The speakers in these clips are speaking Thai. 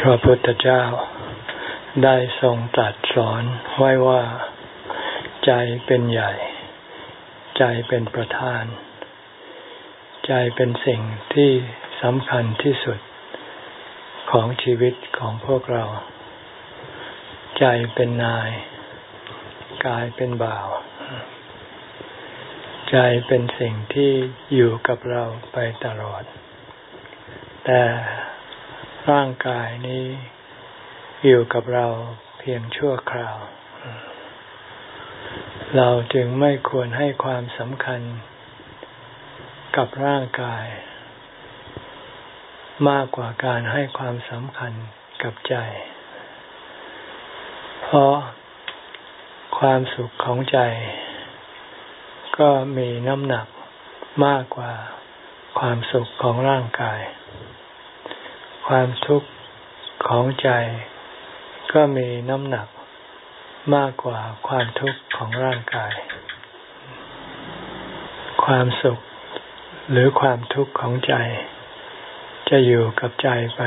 พระพุทธเจ้าได้ทรงตรัสสอนไว้ว่าใจเป็นใหญ่ ใจเป็นประธาน ใจเป็นสิ่งที่สำคัญที่สุดของชีวิตของพวกเรา ใจเป็นนาย กายเป็นบ่าว ใจเป็นสิ่งที่อยู่กับเราไปตลอด แต่ ร่างกายนี้อยู่กับเราเพียงชั่วคราว เราจึงไม่ควรให้ความสำคัญกับร่างกาย มากกว่าการให้ความสำคัญกับใจ เพราะความสุขของใจ ก็มีน้ำหนักมากกว่าความสุขของร่างกาย ความทุกข์ของใจก็มีน้ำหนักมากกว่าความทุกข์ของร่างกาย ความสุขหรือความทุกข์ของใจ จะอยู่กับใจไป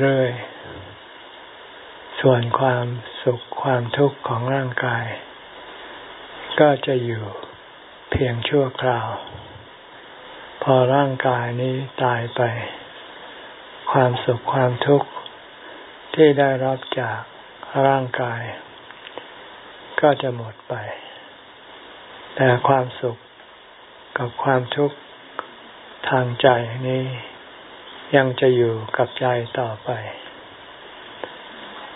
เรื่อยๆ ส่วนความสุขความทุกข์ของร่างกาย ก็จะอยู่เพียงชั่วคราว อร่างกายนี้ตายไป ความสุขความทุกข์ที่ได้รับจากร่างกาย ก็จะหมดไป แต่ความสุขกับความทุกข์ทางใจนี้ ยังจะอยู่กับใจต่อไป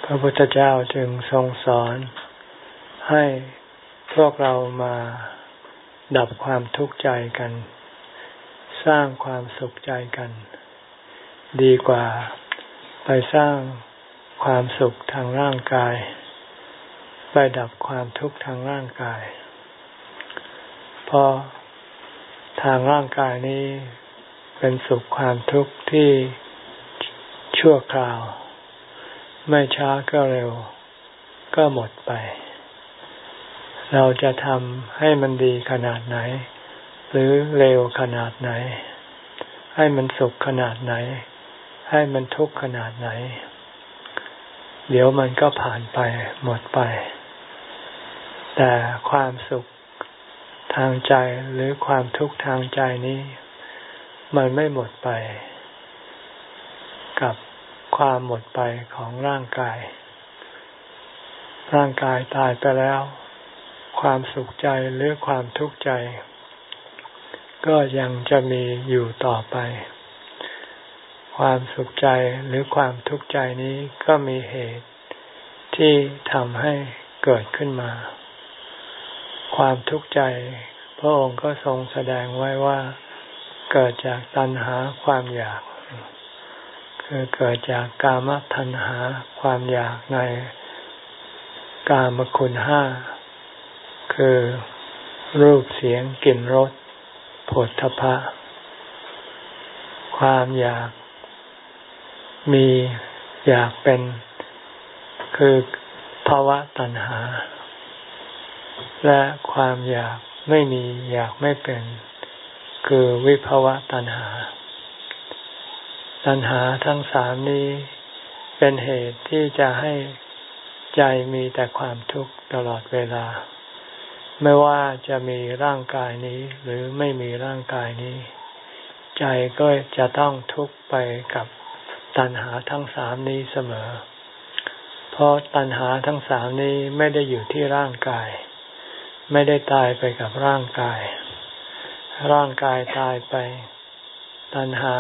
พระพุทธเจ้าจึงทรงสอนให้พวกเรามาดับความทุกข์ใจกัน สร้างความสุขใจกัน ดีกว่าไปสร้างความสุขทางร่างกาย ไปดับความทุกข์ทางร่างกาย เพราะทางร่างกายนี้เป็นสุขความทุกข์ที่ชั่วคราว ไม่ช้าก็เร็ว ก็หมดไป เราจะทำให้มันดีขนาดไหน หรือเร็วขนาดไหน ให้มันสุขขนาดไหน ให้มันทุกข์ขนาดไหน เดี๋ยวมันก็ผ่านไปหมดไป แต่ความสุขทางใจหรือความทุกข์ทางใจนี้ มันไม่หมดไป กับความหมดไปของร่างกาย ร่างกายตายไปแล้ว ความสุขใจหรือความทุกข์ใจ ก็ยังจะมีอยู่ต่อไป ความสุขใจหรือความทุกข์ใจนี้ก็มีเหตุที่ทำให้เกิดขึ้นมา ความทุกข์ใจ พระองค์ก็ทรงแสดงไว้ว่าเกิดจากตัณหาความอยาก คือเกิดจากกามตัณหาความอยากในกามคุณห้า คือรูปเสียงกลิ่นรส ผลทพะ ความอยากมีอยากเป็นคือภาวะตัณหา และความอยากไม่มีอยากไม่เป็น คือวิภาวะตัณหา ตัณหาทั้งสามนี้เป็นเหตุที่จะให้ใจมีแต่ความทุกข์ตลอดเวลา ไม่ว่าจะมีร่างกายนี้หรือไม่มีร่างกายนี้ ใจก็จะต้องทุกข์ไปกับตัณหาทั้งสามนี้เสมอ เพราะตัณหาทั้งสามนี้ไม่ได้อยู่ที่ร่างกาย ไม่ได้ตายไปกับร่างกาย ร่างกายตายไป ตัณหา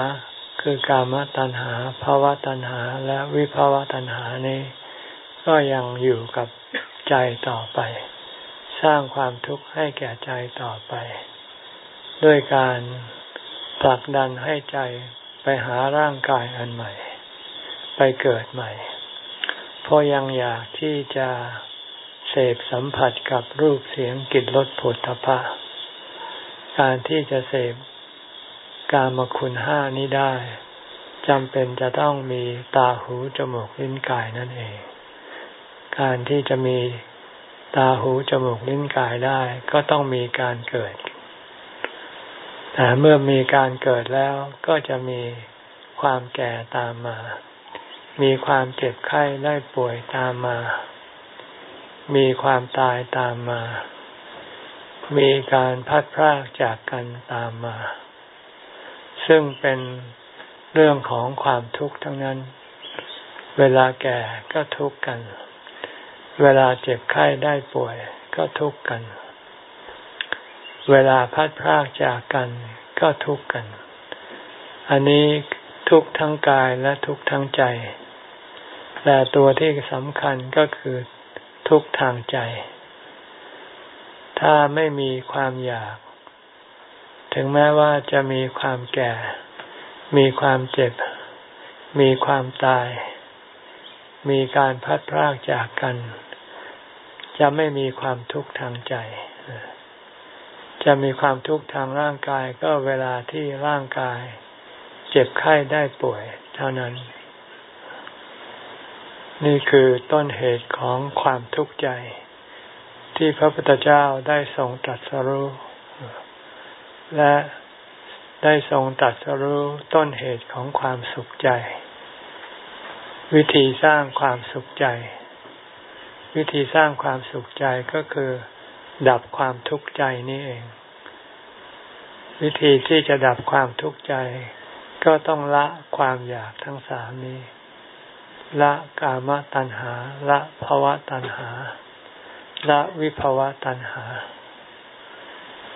คือกามตัณหาภาวะตัณหาและวิภาวะตัณหานี้ ก็ยังอยู่กับใจต่อไป สร้างความทุกข์ให้แก่ใจต่อไป ด้วยการผลักดันให้ใจไปหาร่างกายอันใหม่ ไปเกิดใหม่ เพราะยังอยากที่จะเสพสัมผัสกับรูปเสียงกลิ่นรสผลทพะ การที่จะเสพกามคุณห้านี้ได้จำเป็นจะต้องมีตาหูจมูกลิ้นกายนั่นเอง การที่จะมี ตาหูจมูกลิ้นกายได้ก็ต้องมีการเกิด แต่เมื่อมีการเกิดแล้วก็จะมีความแก่ตามมา มีความเจ็บไข้ได้ป่วยตามมา มีความตายตามมา มีการพัดพรากจากกันตามมา ซึ่งเป็นเรื่องของความทุกข์ทั้งนั้น เวลาแก่ก็ทุกข์กัน เวลาเจ็บไข้ได้ป่วยก็ทุกข์กัน เวลาพัดพรากจากกันก็ทุกข์กัน อันนี้ทุกข์ทั้งกายและทุกข์ทั้งใจ แต่ตัวที่สำคัญก็คือทุกข์ทางใจ ถ้าไม่มีความอยาก ถึงแม้ว่าจะมีความแก่ มีความเจ็บ มีความตาย มีการพัดพรากจากกัน จะไม่มีความทุกข์ทางใจ จะมีความทุกข์ทางร่างกายก็เวลาที่ร่างกาย เจ็บไข้ได้ป่วย เท่านั้น นี่คือต้นเหตุของความทุกข์ใจ ที่พระพุทธเจ้าได้ทรงตรัสรู้และได้ทรงตรัสรู้ต้นเหตุของความสุขใจ วิธีสร้างความสุขใจ วิธีสร้างความสุขใจก็คือ ดับความทุกข์ใจนี่เอง วิธีที่จะดับความทุกข์ใจ ก็ต้องละความอยากทั้งสามนี้ละกามตัณหา ละภาวะตัณหา ละวิภาวะตัณหา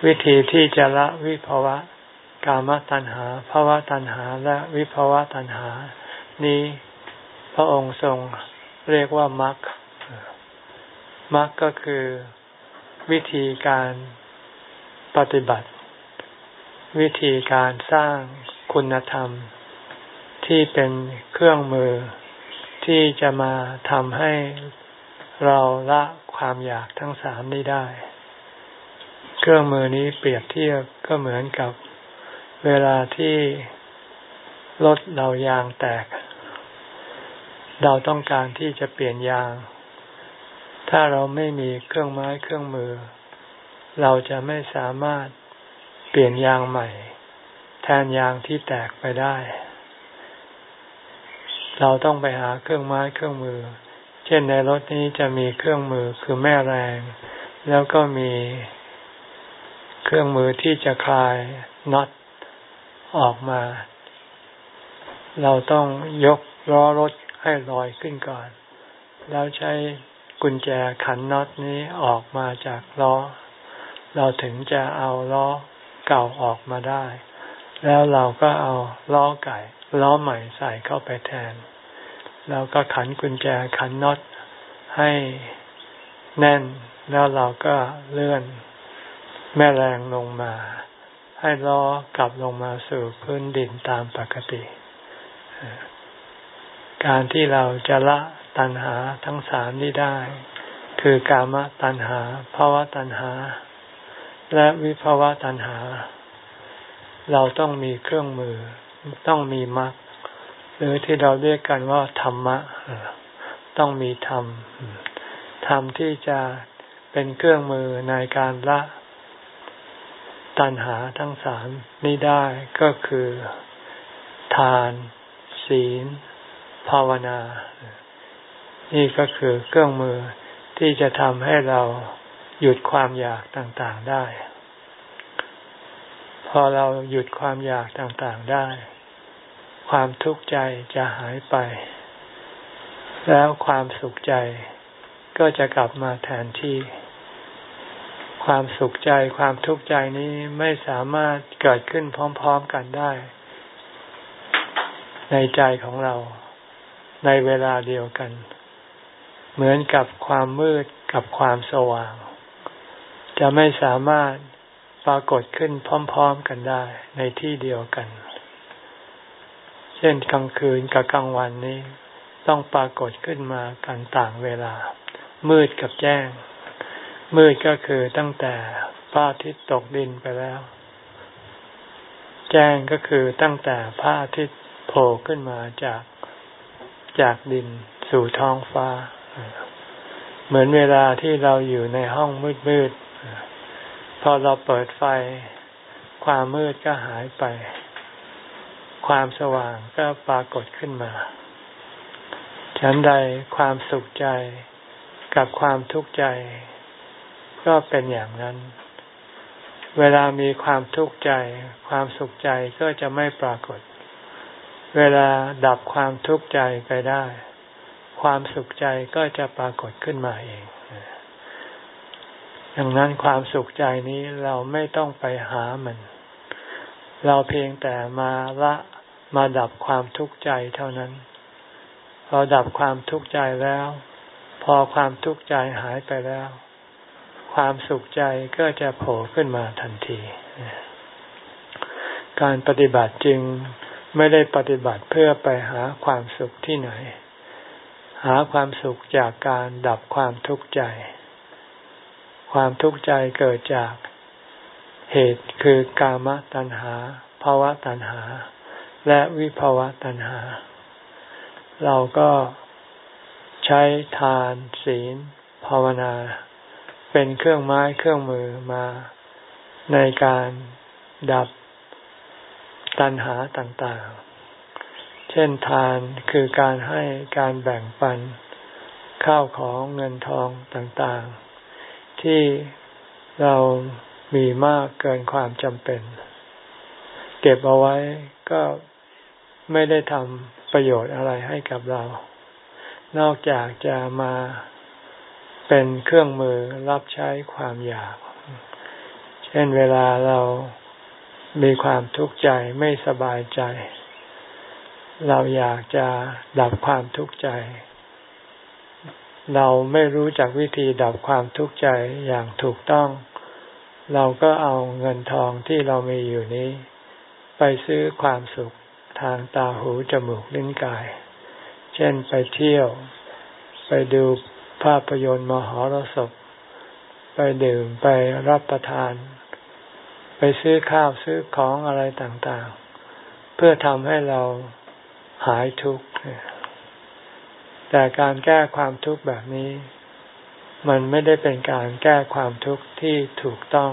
วิธีที่จะละวิภาวะ กามตัณหาภาวะตัณหา และวิภาวะตัณหา นี้พระองค์ทรงเรียกว่ามรรค มรรคก็คือวิธีการปฏิบัติ วิธีการสร้างคุณธรรม ที่เป็นเครื่องมือที่จะมาทำให้เราละความอยากทั้งสามนี้ได้ เครื่องมือนี้เปรียบเทียบก็เหมือนกับเวลาที่รถเรายางแตก เราต้องการที่จะเปลี่ยนยาง ถ้าเราไม่มีเครื่องไม้เครื่องมือ เราจะไม่สามารถเปลี่ยนยางใหม่ แทนยางที่แตกไปได้ เราต้องไปหาเครื่องไม้เครื่องมือ เช่นในรถนี้จะมีเครื่องมือคือแม่แรง แล้วก็มีเครื่องมือที่จะคลายน็อตออกมา เราต้องยกล้อรถให้ลอยขึ้นก่อน แล้วใช้ กุญแจขันน็อตนี้ออกมาจากล้อ เราถึงจะเอาล้อเก่าออกมาได้ แล้วเราก็เอาล้อไก่ ล้อใหม่ใส่เข้าไปแทน แล้วก็ขันกุญแจขันน็อตให้แน่น แล้วเราก็เลื่อนแม่แรงลงมา ให้ล้อกลับลงมาสู่พื้นดินตามปกติ การที่เราจะละ ตัณหาทั้งสามนี้ได้ คือกามตัณหาภาวะตัณหา และวิภาวะตัณหา เราต้องมีเครื่องมือ ต้องมีมรรคหรือที่เราเรียกกันว่าธรรมะ ต้องมีธรรม ธรรมที่จะเป็นเครื่องมือในการละตัณหาทั้งสามนี้ได้ก็คือ ทาน ศีล ภาวนา นี่ก็คือเครื่องมือที่จะทำให้เราหยุดความอยากต่างๆได้ พอเราหยุดความอยากต่างๆได้ ความทุกข์ใจจะหายไป แล้วความสุขใจก็จะกลับมาแทนที่ ความสุขใจความทุกข์ใจนี้ไม่สามารถเกิดขึ้นพร้อมๆกันได้ ในใจของเราในเวลาเดียวกัน เหมือนกับความมืดกับความสว่าง จะไม่สามารถปรากฏขึ้นพร้อม ๆกันได้ในที่เดียวกัน เช่นกลางคืนกับกลางวันนี้ ต้องปรากฏขึ้นมากันต่างเวลา มืดกับแจ้ง มืดก็คือตั้งแต่พระอาทิตย์ตกดินไปแล้ว แจ้งก็คือตั้งแต่พระอาทิตย์โผล่ขึ้นมาจากจากดินสู่ท้องฟ้า เหมือนเวลาที่เราอยู่ในห้องมืดๆ พอเราเปิดไฟ ความมืดก็หายไปคความสว่างก็ปรากฏขึ้นมา ฉันใดความสุขใจกับความทุกข์ใจ ก็เป็นอย่างนั้น เวลามีความทุกข์ใจ ความสุขใจก็จะไม่ปรากฏ เวลาดับความทุกข์ใจไปได้ ความสุขใจก็จะปรากฏขึ้นมาเองดังนั้นความสุขใจนี้เราไม่ต้องไปหามัน เราเพียงแต่มาละมาดับความทุกข์ใจเท่านั้น พอดับความทุกข์ใจแล้ว พอความทุกข์ใจหายไปแล้ว ความสุขใจก็จะโผล่ขึ้นมาทันที การปฏิบัติจึงไม่ได้ปฏิบัติเพื่อไปหาความสุขที่ไหน หาความสุขจากการดับความทุกข์ใจ ความทุกข์ใจเกิดจากเหตุคือกามตัณหาภาวะตัณหา และวิภาวะตัณหา เราก็ใช้ทานศีล ภาวนา เป็นเครื่องไม้เครื่องมือมาในการดับตัณหาต่างๆ ช่นทานคือการให้การแบ่งปัน ข้าวของเงินทองต่างๆ ที่เรามีมากเกินความจำเป็น เก็บเอาไว้ก็ไม่ได้ทำประโยชน์อะไรให้กับเรา นอกจากจะมาเป็นเครื่องมือรับใช้ความอยาก เช่นเวลาเรามีความทุกข์ใจไม่สบายใจ เราอยากจะดับความทุกข์ใจ เราไม่รู้จักวิธีดับความทุกข์ใจอย่างถูกต้อง เราก็เอาเงินทองที่เรามีอยู่นี้ ไปซื้อความสุขทางตาหูจมูกลิ้นกาย เช่นไปเที่ยว ไปดูภาพยนตร์มหรสพ ไปดื่มไปรับประทาน ไปซื้อข้าวซื้อของอะไรต่างๆ เพื่อทำให้เรา หายทุกข์แต่การแก้ความทุกข์แบบนี้ มันไม่ได้เป็นการแก้ความทุกข์ที่ถูกต้อง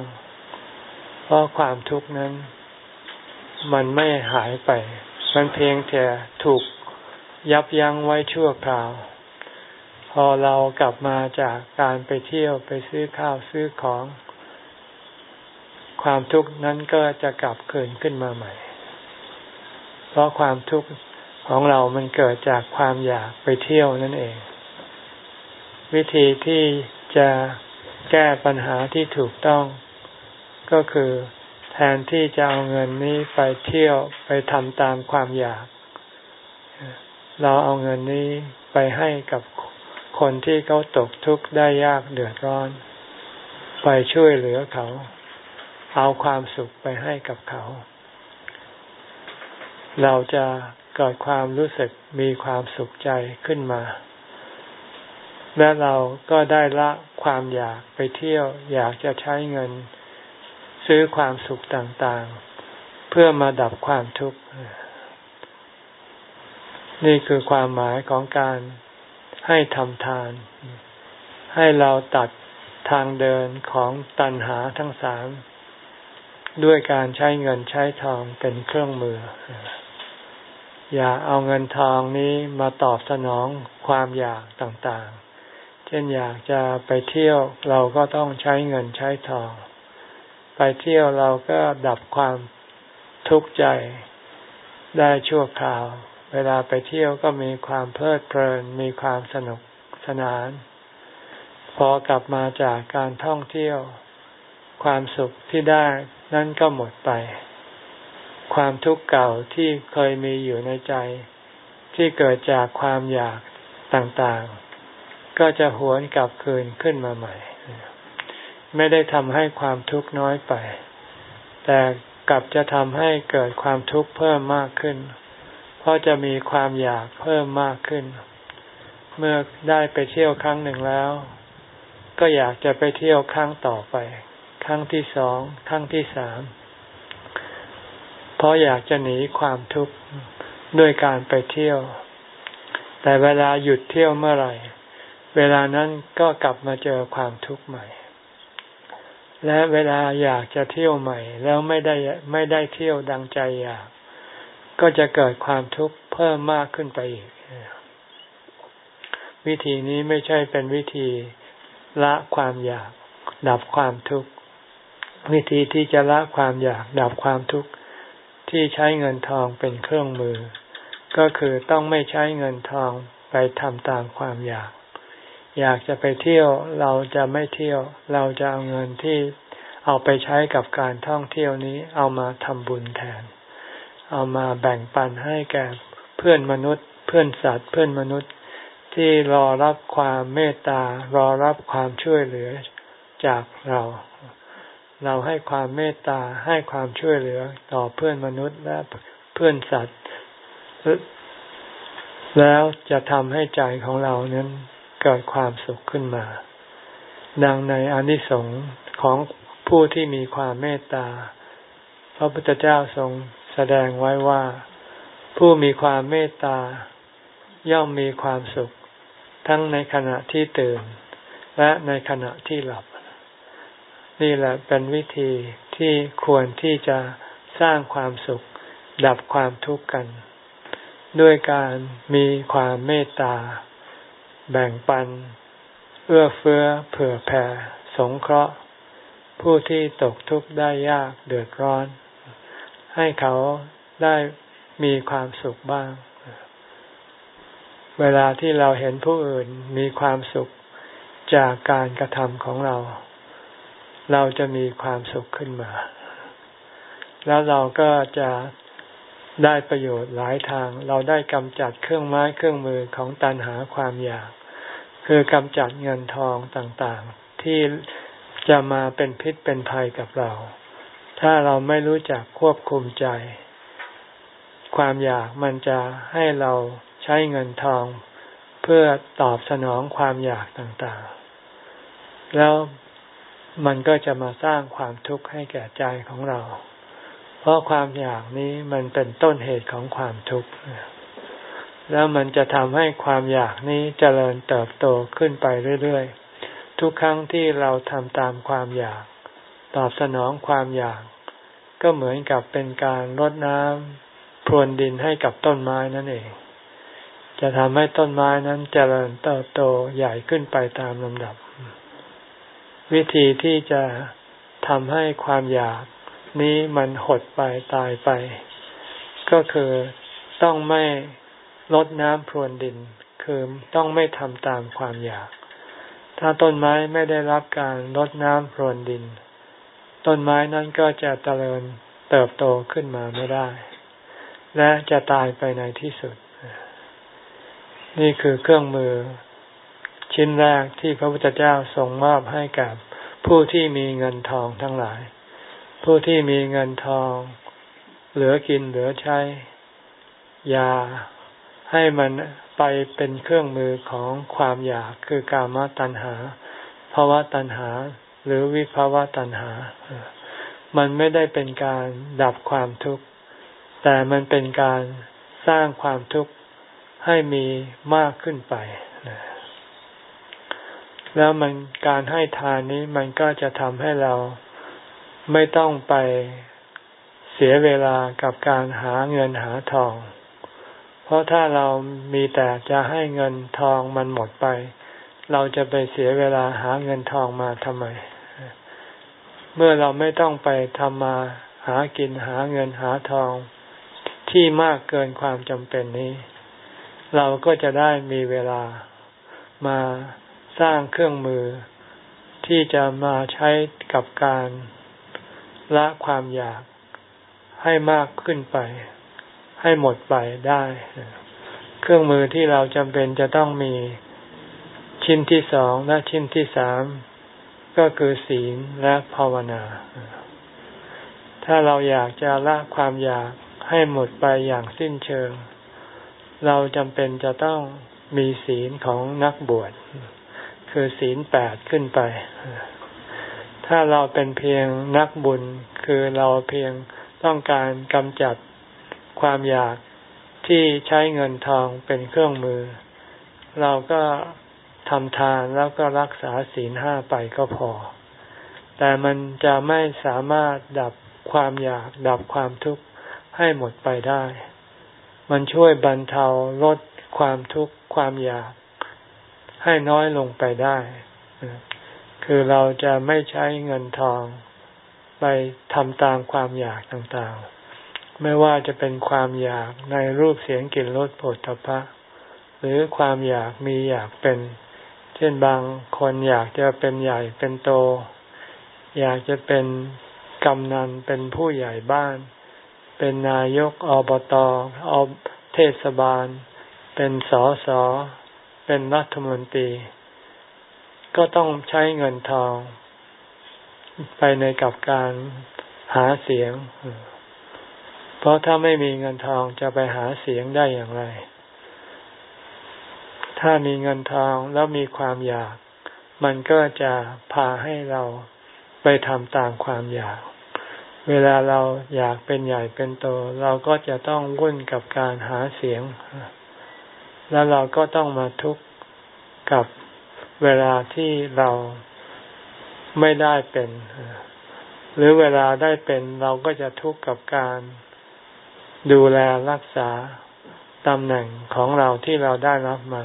เพราะความทุกข์นั้น มันไม่หายไป มันเพียงแต่ถูกยับยั้งไว้ชั่วคราว พอเรากลับมาจากการไปเที่ยวไปซื้อข้าวซื้อของ ความทุกข์นั้นก็จะกลับคืนขึ้นมาใหม่ เพราะความทุกข์ ของเรามันเกิดจากความอยากไปเที่ยวนั่นเอง วิธีที่จะแก้ปัญหาที่ถูกต้อง ก็คือแทนที่จะเอาเงินนี้ไปเที่ยวไปทำตามความอยาก เราเอาเงินนี้ไปให้กับคนที่เขาตกทุกข์ได้ยากเดือดร้อน ไปช่วยเหลือเขา เอาความสุขไปให้กับเขา เราจะ เกิดความรู้สึกมีความสุขใจขึ้นมา และเราก็ได้ละความอยากไปเที่ยว อยากจะใช้เงิน ซื้อความสุขต่างๆ เพื่อมาดับความทุกข์ นี่คือความหมายของการให้ทำทาน ให้เราตัดทางเดินของตัณหาทั้งสามด้วยการใช้เงินใช้ทองเป็นเครื่องมือ อย่าเอาเงินทองนี้มาตอบสนองความอยากต่างๆ เช่นอยากจะไปเที่ยวเราก็ต้องใช้เงินใช้ทอง ไปเที่ยวเราก็ดับความทุกข์ใจได้ชั่วคราว เวลาไปเที่ยวก็มีความเพลิดเพลิน มีความสนุกสนาน พอกลับมาจากการท่องเที่ยว ความสุขที่ได้นั่นก็หมดไป ความทุกข์เก่าที่เคยมีอยู่ในใจ ที่เกิดจากความอยากต่างๆ ก็จะหวนกลับคืนขึ้นมาใหม่ ไม่ได้ทำให้ความทุกข์น้อยไป แต่กลับจะทำให้เกิดความทุกข์เพิ่มมากขึ้น เพราะจะมีความอยากเพิ่มมากขึ้น เมื่อได้ไปเที่ยวครั้งหนึ่งแล้ว ก็อยากจะไปเที่ยวครั้งต่อไป ครั้งที่สอง ครั้งที่สาม เพราะอยากจะหนีความทุกข์ด้วยการไปเที่ยว แต่เวลาหยุดเที่ยวเมื่อไหร่ เวลานั้นก็กลับมาเจอความทุกข์ใหม่ และเวลาอยากจะเที่ยวใหม่ แล้วไม่ได้ไม่ได้เที่ยวดังใจอยากกก็จะเกิดความทุกข์เพิ่มมากขึ้นไปอีก วิธีนี้ไม่ใช่เป็นวิธีละความอยากดับความทุกข์วิธีที่จะละความอยากดับความทุกข์ ที่ใช้เงินทองเป็นเครื่องมือ ก็คือต้องไม่ใช้เงินทองไปทำตามความอยาก อยากจะไปเที่ยวเราจะไม่เที่ยว เราจะเอาเงินที่เอาไปใช้กับการท่องเที่ยวนี้เอามาทำบุญแทน เอามาแบ่งปันให้แก่เพื่อนมนุษย์ เพื่อนสัตว์ เพื่อนมนุษย์ที่รอรับความเมตตารอรับความช่วยเหลือจากเรา เราให้ความเมตตาให้ความช่วยเหลือต่อเพื่อนมนุษย์และเพื่อนสัตว์ แล้วจะทำให้ใจของเรานั้นเกิดความสุขขึ้นมา ดังในอนิสงส์ของผู้ที่มีความเมตตา พระพุทธเจ้าทรงแสดงไว้ว่า ผู้มีความเมตตา ย่อมมีความสุข ทั้งในขณะที่ตื่น และในขณะที่หลับ นี่แหละเป็นวิธีที่ควรที่จะสร้างความสุข ดับความทุกข์กัน ด้วยการมีความเมตตา แบ่งปัน เอื้อเฟื้อเผื่อแผ่ สงเคราะห์ ผู้ที่ตกทุกข์ได้ยากเดือดร้อน ให้เขาได้มีความสุขบ้าง เวลาที่เราเห็นผู้อื่นมีความสุขจากการกระทำของเรา เราจะมีความสุขขึ้นมา แล้วเราก็จะได้ประโยชน์หลายทาง เราได้กำจัดเครื่องไม้เครื่องมือของตันหาความอยาก คือกำจัดเงินทองต่างๆ ที่จะมาเป็นพิษเป็นภัยกับเรา ถ้าเราไม่รู้จักควบคุมใจ ความอยากมันจะให้เราใช้เงินทองเพื่อตอบสนองความอยากต่างๆ แล้ว มันก็จะมาสร้างความทุกข์ให้แก่ใจของเรา เพราะความอยากนี้มันเป็นต้นเหตุของความทุกข์ แล้วมันจะทำให้ความอยากนี้เจริญเติบโตขึ้นไปเรื่อยๆ ทุกครั้งที่เราทำตามความอยาก ตอบสนองความอยาก ก็เหมือนกับเป็นการรดน้ำพรวนดินให้กับต้นไม้นั่นเอง จะทำให้ต้นไม้นั้นเจริญเติบโตใหญ่ขึ้นไปตามลำดับ วิธีที่จะทำให้ความอยากนี้มันหดไปตายไป ก็คือต้องไม่ลดน้ำพรวนดิน คือต้องไม่ทำตามความอยาก ถ้าต้นไม้ไม่ได้รับการรดน้ำพรวนดิน ต้นไม้นั้นก็จะเจริญเติบโตขึ้นมาไม่ได้ และจะตายไปในที่สุด นี่คือเครื่องมือ ชิ้นแรกที่พระพุทธเจ้าทรงมอบให้กับผู้ที่มีเงินทองทั้งหลาย ผู้ที่มีเงินทอง เหลือกินเหลือใช้ยาให้มันไปเป็นเครื่องมือของความอยากคือกามตัณหาภาวะตัณหา หรือวิภาวะตัณหา มันไม่ได้เป็นการดับความทุกข์ แต่มันเป็นการสร้างความทุกข์ให้มีมากขึ้นไป แล้วมันการให้ทานนี้มันก็จะทำให้เราไม่ต้องไปเสียเวลากับการหาเงินหาทอง เพราะถ้าเรามีแต่จะให้เงินทองมันหมดไป เราจะไปเสียเวลาหาเงินทองมาทำไม เมื่อเราไม่ต้องไปทำมาหากินหาเงินหาทอง ที่มากเกินความจำเป็นนี้ เราก็จะได้มีเวลามา สร้างเครื่องมือที่จะมาใช้กับการละความอยากให้มากขึ้นไป ให้หมดไปได้ เครื่องมือที่เราจำเป็นจะต้องมีชิ้นที่สองและชิ้นที่สามก็คือศีลและภาวนา ถ้าเราอยากจะละความอยากให้หมดไปอย่างสิ้นเชิง เราจำเป็นจะต้องมีศีลของนักบวช คือศีลแปดขึ้นไป ถ้าเราเป็นเพียงนักบุญ คือเราเพียงต้องการกำจัดความอยากที่ใช้เงินทองเป็นเครื่องมือ เราก็ทำทานแล้วก็รักษาศีลห้าไปก็พอ แต่มันจะไม่สามารถดับความอยากดับความทุกข์ให้หมดไปได้ มันช่วยบรรเทาลดความทุกข์ความอยาก ให้น้อยลงไปได้ คือเราจะไม่ใช้เงินทองไปทำตามความอยากต่างๆ ไม่ว่าจะเป็นความอยากในรูปเสียงกลิ่นรสผลตภะหรือความอยากมีอยากเป็น เช่นบางคนอยากจะเป็นใหญ่เป็นโต อยากจะเป็นกำนันเป็นผู้ใหญ่บ้าน เป็นนายกอบตอบเทศบาล เป็นสอสอ เป็นรัฐมนตรี ก็ต้องใช้เงินทอง ไปในกับการหาเสียง เพราะถ้าไม่มีเงินทองจะไปหาเสียงได้อย่างไร ถ้ามีเงินทองแล้วมีความอยาก มันก็จะพาให้เราไปทำตามความอยาก เวลาเราอยากเป็นใหญ่เป็นโต เราก็จะต้องวุ่นกับการหาเสียง แล้วเราก็ต้องมาทุกข์กับเวลาที่เราไม่ได้เป็น หรือเวลาได้เป็นเราก็จะทุกข์กับการดูแลรักษาตำแหน่งของเราที่เราได้รับมา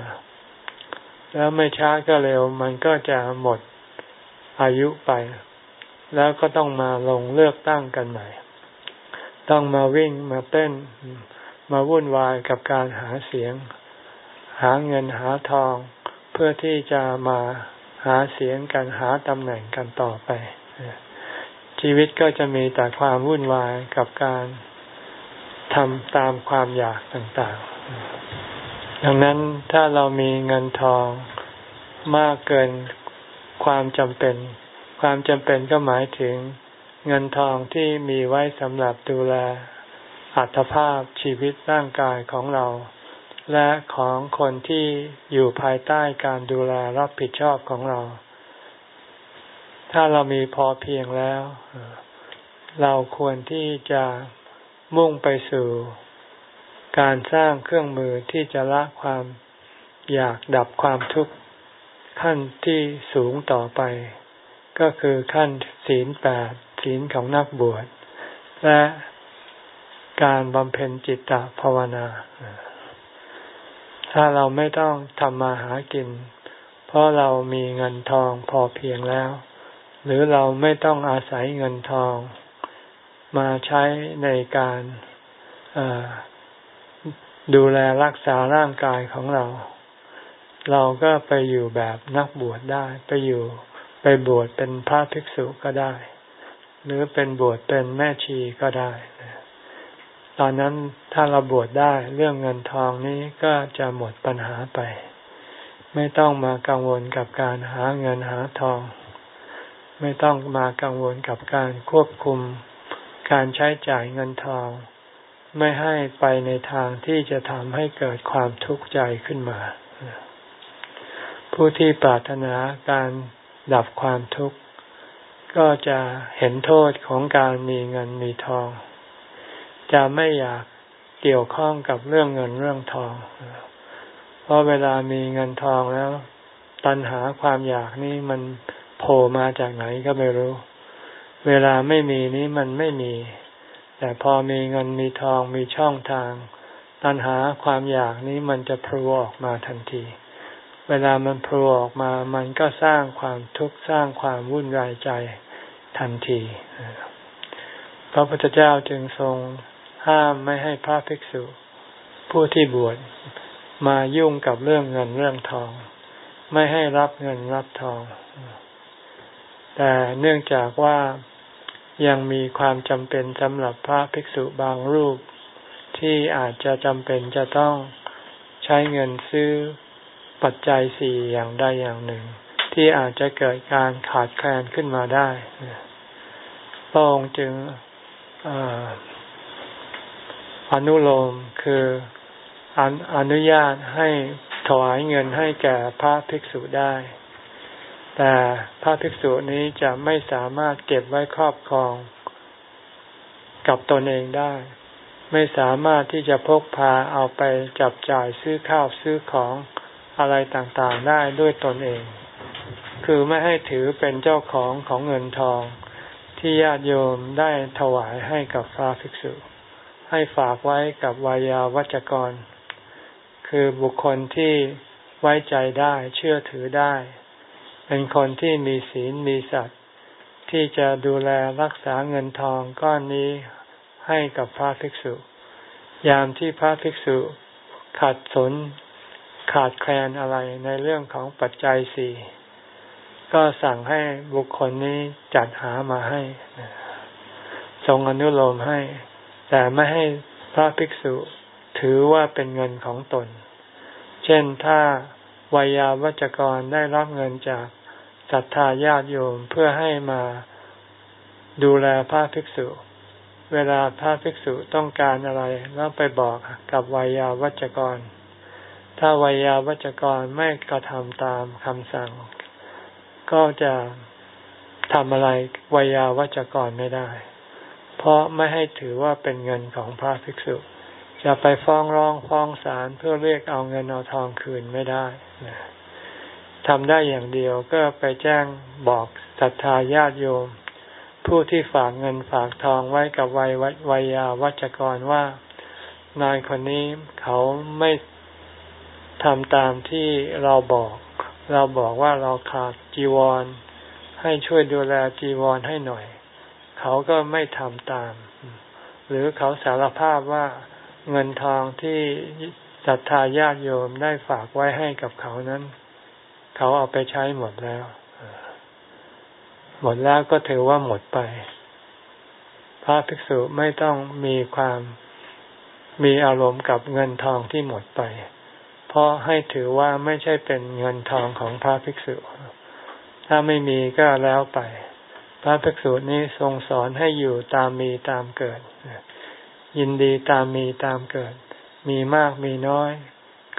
แล้วไม่ช้าก็เร็วมันก็จะหมดอายุไป แล้วก็ต้องมาลงเลือกตั้งกันใหม่ ต้องมาวิ่งมาเต้นมาวุ่นวายกับการหาเสียง หาเงินหาทอง เพื่อที่จะมาหาเสียงกันหาตำแหน่งกันต่อไป ชีวิตก็จะมีแต่ความวุ่นวายกับการทำตามความอยากต่างๆ ดังนั้นถ้าเรามีเงินทองมากเกินความจำเป็น ความจำเป็นก็หมายถึงเงินทองที่มีไว้สำหรับดูแลอัตภาพชีวิตร่างกายของเรา และของคนที่อยู่ภายใต้การดูแลรับผิดชอบของเรา ถ้าเรามีพอเพียงแล้ว เราควรที่จะมุ่งไปสู่ การสร้างเครื่องมือที่จะละความอยากดับความทุกข์ขั้นที่สูงต่อไป ก็คือขั้นศีลแปดศีลของนักบวช และการบำเพ็ญจิตตภาวนา ถ้าเราไม่ต้องทำมาหากิน เพราะเรามีเงินทองพอเพียงแล้ว หรือเราไม่ต้องอาศัยเงินทอง มาใช้ในการดูแลรักษาร่างกายของเรา เราก็ไปอยู่แบบนักบวชได้ ไปอยู่ไปบวชเป็นพระภิกษุก็ได้ หรือเป็นบวชเป็นแม่ชีก็ได้ ตอนนั้นถ้าเราบวชได้เรื่องเงินทองนี้ก็จะหมดปัญหาไป ไม่ต้องมากังวลกับการหาเงินหาทอง ไม่ต้องมากังวลกับการควบคุม การใช้จ่ายเงินทอง ไม่ให้ไปในทางที่จะทำให้เกิดความทุกข์ใจขึ้นมา ผู้ที่ปรารถนาการดับความทุกข์ ก็จะเห็นโทษของการมีเงินมีทอง จะไม่อยากเกี่ยวข้องกับเรื่องเงินเรื่องทอง เพราะเวลามีเงินทองแล้ว ตัณหาความอยากนี่มันโผล่มาจากไหนก็ไม่รู้ เวลาไม่มีนี้มันไม่มี แต่พอมีเงินมีทองมีช่องทาง ตัณหาความอยากนี้มันจะพลูออกมาทันที เวลามันโผล่ออกมา มันก็สร้างความทุกข์สร้างความวุ่นวายใจทันที พระพุทธเจ้าจึงทรง ห้ามไม่ให้พระภิกษุ ผู้ที่บวชมายุ่งกับเรื่องเงินเรื่องทอง ไม่ให้รับเงินรับทอง แต่เนื่องจากว่ายังมีความจำเป็นสำหรับพระภิกษุบางรูป ที่อาจจะจำเป็นจะต้องใช้เงินซื้อปัจจัยสี่อย่างใดอย่างหนึ่ง ที่อาจจะเกิดการขาดแคลนขึ้นมาได้พระองค์จึง อนุโลมคืออนุญาตให้ถวายเงินให้แก่พระภิกษุได้ แต่พระภิกษุนี้จะไม่สามารถเก็บไว้ครอบครอง กับตนเองได้ ไม่สามารถที่จะพกพาเอาไปจับจ่ายซื้อข้าวซื้อของอะไรต่างๆได้ด้วยตนเอง คือไม่ให้ถือเป็นเจ้าของของเงินทองที่ญาติโยมได้ถวายให้กับพระภิกษุ ให้ฝากไว้กับวายาวัจกร คือบุคคลที่ไว้ใจได้เชื่อถือได้ เป็นคนที่มีศีลมีสัตว์ที่จะดูแลรักษาเงินทองก้อนนี้ให้กับพระภิกษุ ยามที่พระภิกษุขาดสนขาดแคลนอะไรในเรื่องของปัจจัยสี่ก็สั่งให้บุคคลนี้จัดหามาให้ ทรงอนุโลมให้ แต่ไม่ให้พระภิกษุถือว่าเป็นเงินของตน เช่นถ้าวายาวัจกรได้รับเงินจากศรัทธาญาติโยมเพื่อให้มาดูแลพระภิกษุ เวลาพระภิกษุต้องการอะไรแล้วไปบอกกับวายาวัจกร ถ้าวายาวัจกรไม่กระทำตามคำสั่ง ก็จะทำอะไรวายาวัจกรไม่ได้ เพราะไม่ให้ถือว่าเป็นเงินของพระภิกษุ จะไปฟ้องร้องฟ้องศาลเพื่อเรียกเอาเงินเอาทองคืนไม่ได้ทำได้อย่างเดียวก็ไปแจ้งบอกศรัทธาญาติโยม ผู้ที่ฝากเงินฝากทองไว้กับวัยวัยยาวัจกรว่านายคนนี้เขาไม่ทำตามที่เราบอก เราบอกว่าเราขาดจีวร ให้ช่วยดูแลจีวรให้หน่อย เขาก็ไม่ทำตาม หรือเขาสารภาพว่าเงินทองที่ศรัทธาญาติโยมได้ฝากไว้ให้กับเขานั้น เขาเอาไปใช้หมดแล้ว หมดแล้วก็ถือว่าหมดไป พระภิกษุไม่ต้องมีความมีอารมณ์กับเงินทองที่หมดไป เพราะให้ถือว่าไม่ใช่เป็นเงินทองของพระภิกษุ ถ้าไม่มีก็แล้วไป ระภิกษุนี้ทรงสอนให้อยู่ตามมีตามเกิด ยินดีตามมีตามเกิด มีมากมีน้อย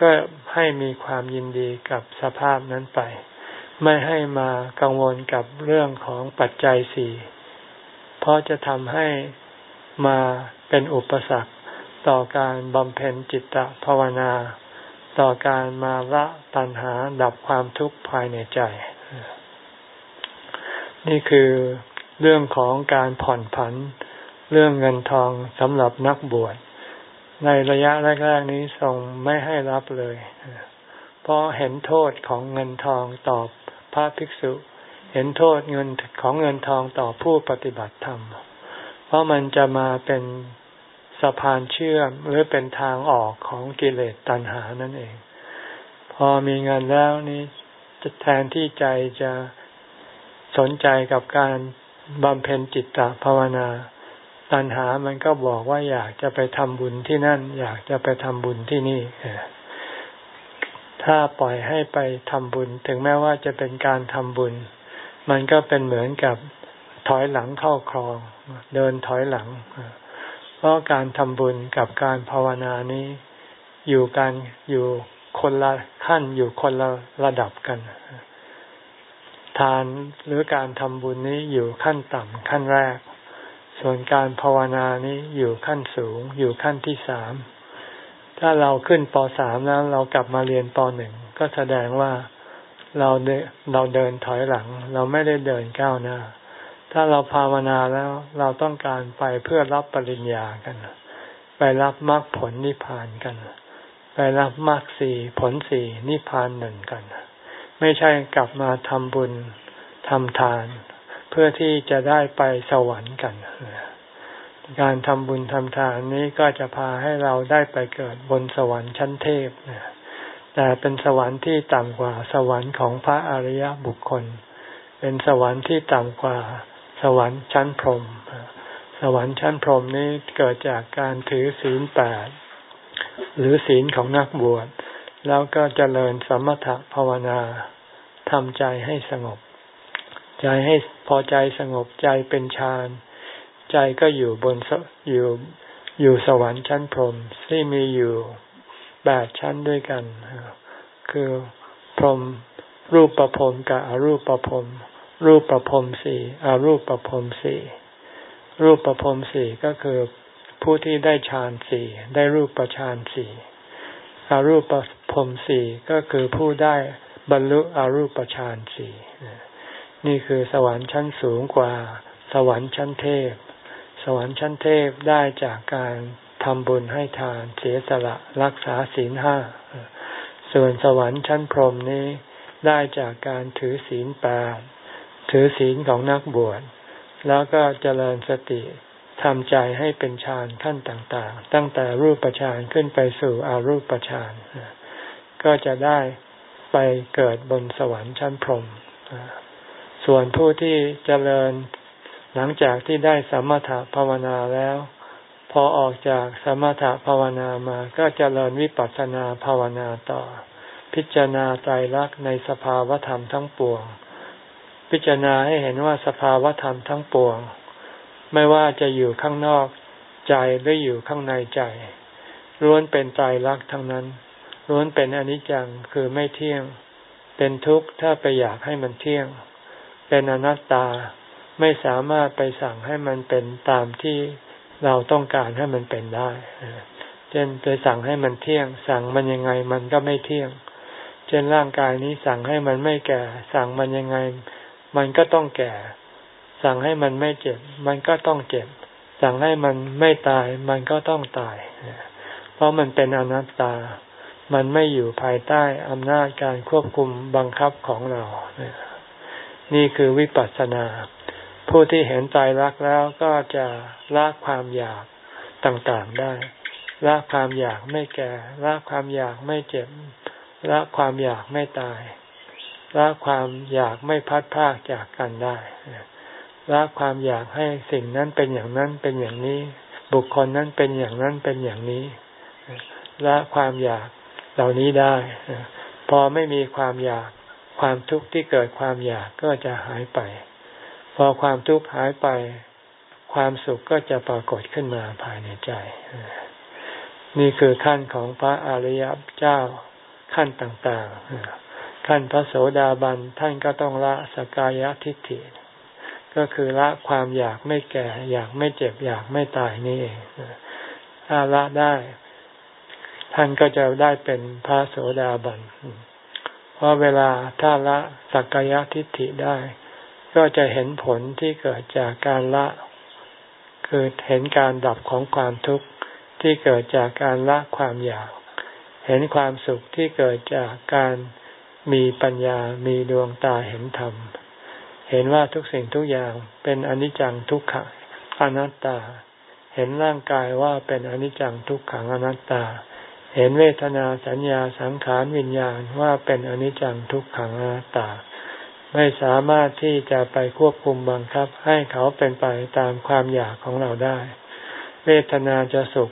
ก็ให้มีความยินดีกับสภาพนั้นไป ไม่ให้มากังวลกับเรื่องของปัจจัยสี่เพราะจะทำให้มาเป็นอุปสรรคต่อการบำเพ็ญจิตตภาวนา ต่อการมาละตัณหาดับความทุกข์ภายในใจ นี่คือเรื่องของการผ่อนผัน เรื่องเงินทองสำหรับนักบวช ในระยะแรกๆนี้ทรงไม่ให้รับเลย เพราะเห็นโทษของเงินทองต่อพระภิกษุ เห็นโทษเงินของเงินทองต่อผู้ปฏิบัติธรรม เพราะมันจะมาเป็นสะพานเชื่อมหรือเป็นทางออกของกิเลสตัณหานั่นเอง พอมีเงินแล้วนี้จะแทนที่ใจจะ สนใจกับการบำเพ็ญจิตตภาวนา ตัณหามันก็บอกว่าอยากจะไปทำบุญที่นั่น อยากจะไปทำบุญที่นี่ถ้าปล่อยให้ไปทำบุญ ถึงแม้ว่าจะเป็นการทำบุญ มันก็เป็นเหมือนกับถอยหลังเข้าคลอง เดินถอยหลัง เพราะการทำบุญกับการภาวนานี้ อยู่กันอยู่คนละขั้นอยู่คนละระดับกัน ทานหรือการทำบุญนี้อยู่ขั้นต่ำขั้นแรก ส่วนการภาวนานี้อยู่ขั้นสูง อยู่ขั้นที่สาม ถ้าเราขึ้นปสามแล้วเรากลับมาเรียนปหนึ่งก็แสดงว่าเราเดเราเดินถอยหลัง เราไม่ได้เดินก้าวหน้า ถ้าเราภาวนาแล้วเราต้องการไปเพื่อรับปริญญากัน ไปรับมรรคผลนิพพานกัน ไปรับมรรคสี่ผลสี่นิพพานหนึ่งกัน ไม่ใช่กลับมาทำบุญทำทาน เพื่อที่จะได้ไปสวรรค์กัน การทำบุญทำทานนี้ก็จะพาให้เราได้ไปเกิดบนสวรรค์ชั้นเทพแต่เป็นสวรรค์ที่ต่ำกว่าสวรรค์ของพระอริยบุคคล เป็นสวรรค์ที่ต่ำกว่าสวรรค์ชั้นพรหมสวรรค์ชั้นพรหมนี้เกิดจากการถือศีลแปดหรือศีลของนักบวช แล้วก็เจริญสมถะภาวนาทำใจให้สงบ ใจให้พอใจสงบใจเป็นฌานใจก็อยู่บนอยู่อยู่สวรรค์ชั้นพรหมที่มีอยู่แปดชั้นด้วยกัน คือพรหมรูปประพรมกับอรูปประพรมรูปประพรมสี่อรูปประพรมสี่รูปประพรมสี่ก็คือผู้ที่ได้ฌานสี่ได้รูปประฌานสี่ อรูปประพรมสี่ก็คือผู้ได้บรรลุอรูปฌานสี่นี่คือสวรรค์ชั้นสูงกว่า สวรรค์ชั้นเทพ สวรรค์ชั้นเทพได้จากการทำบุญให้ทานเสียสละรักษาศีลห้า ส่วนสวรรค์ชั้นพรหมนี้ได้จากการถือศีลแปดถือศีลของนักบวช แล้วก็เจริญสติ ทำใจให้เป็นฌานขั้นต่างๆ ตั้งแต่รูปฌานขึ้นไปสู่อารูปฌานก็จะได้ไปเกิดบนสวรรค์ชั้นพรหมส่วนผู้ที่เจริญหลังจากที่ได้สมถะภาวนาแล้ว พอออกจากสมถะภาวนามาก็เจริญวิปัสสนาภาวนาต่อ พิจารณาใจรักในสภาวธรรมทั้งปวง พิจารณาให้เห็นว่าสภาวธรรมทั้งปวง ไม่ว่าจะอยู่ข้างนอกใจหรืออยู่ข้างในใจล้วนเป็นใจรักทั้งนั้นล้วนเป็นอนิจจังคือไม่เที่ยง เป็นทุกข์ถ้าไปอยากให้มันเที่ยง เป็นอนัตตาไม่สามารถไปสั่งให้มันเป็นตามที่เราต้องการให้มันเป็นได้เช่นไปสั่งให้มันเที่ยง สั่งมันยังไงมันก็ไม่เที่ยง เช่นร่างกายนี้สั่งให้มันไม่แก่ สั่งมันยังไง มันก็ต้องแก่ สั่งให้มันไม่เจ็บ มันก็ต้องเจ็บ สั่งให้มันไม่ตาย มันก็ต้องตาย เพราะมันเป็นอนัตตา มันไม่อยู่ภายใต้อำนาจการควบคุมบังคับของเรา นี่คือวิปัสสนา ผู้ที่เห็นใจรักแล้วก็จะละความอยากต่างๆได้ละความอยากไม่แก่ละความอยากไม่เจ็บละความอยากไม่ตายละความอยากไม่พัดพากจากกันได้ ละความอยากให้สิ่งนั้นเป็นอย่างนั้นเป็นอย่างนี้ บุคคลนั้นเป็นอย่างนั้นเป็นอย่างนี้ละความอยากเหล่านี้ได้ พอไม่มีความอยากความทุกข์ที่เกิดความอยากก็จะหายไป พอความทุกข์หายไป ความสุขก็จะปรากฏขึ้นมาภายในใจ นี่คือขั้นของพระอริยเจ้าขั้นต่างๆขั้นพระโสดาบันท่านก็ต้องละสกายทิฏฐิ ก็คือละความอยากไม่แก่ อยากไม่เจ็บ อยากไม่ตายนี่เองถ้าละได้ ท่านก็จะได้เป็นพระโสดาบันเพราะเวลาถ้าละสักกายทิฏฐิได้ ก็จะเห็นผลที่เกิดจากการละ คือเห็นการดับของความทุกข์ที่เกิดจากการละความอยาก เห็นความสุขที่เกิดจากการมีปัญญา มีดวงตาเห็นธรรม เห็นว่าทุกสิ่งทุกอย่างเป็นอนิจจังทุกขังอนัตตา เห็นร่างกายว่าเป็นอนิจจังทุกขังอนัตตา เห็นเวทนาสัญญาสังขารวิญญาณว่าเป็นอนิจจังทุกขังอนัตตา ไม่สามารถที่จะไปควบคุมบังคับ ให้เขาเป็นไปตามความอยากของเราได้ เวทนาจะสุข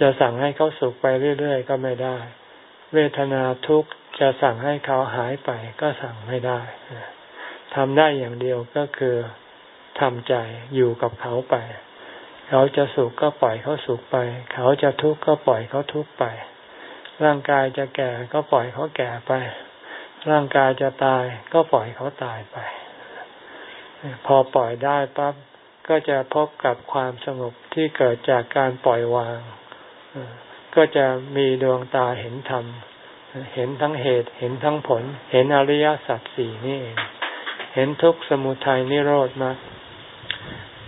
จะสั่งให้เขาสุขไปเรื่อยๆ ก็ไม่ได้ เวทนาทุกข์จะสั่งให้เขาหายไปก็สั่งไม่ได้ ทำได้อย่างเดียวก็คือทำใจอยู่กับเขาไป เขาจะสุขก็ปล่อยเขาสุขไป เขาจะทุกข์ก็ปล่อยเขาทุกข์ไป ร่างกายจะแก่ก็ปล่อยเขาแก่ไป ร่างกายจะตายก็ปล่อยเขาตายไป พอปล่อยได้ปั๊บก็จะพบกับความสงบที่เกิดจากการปล่อยวาง ก็จะมีดวงตาเห็นธรรม เห็นทั้งเหตุ เห็นทั้งผล เห็นอริยสัจสี่นี่เอง เห็นทุกสมุทัยนิโรธมา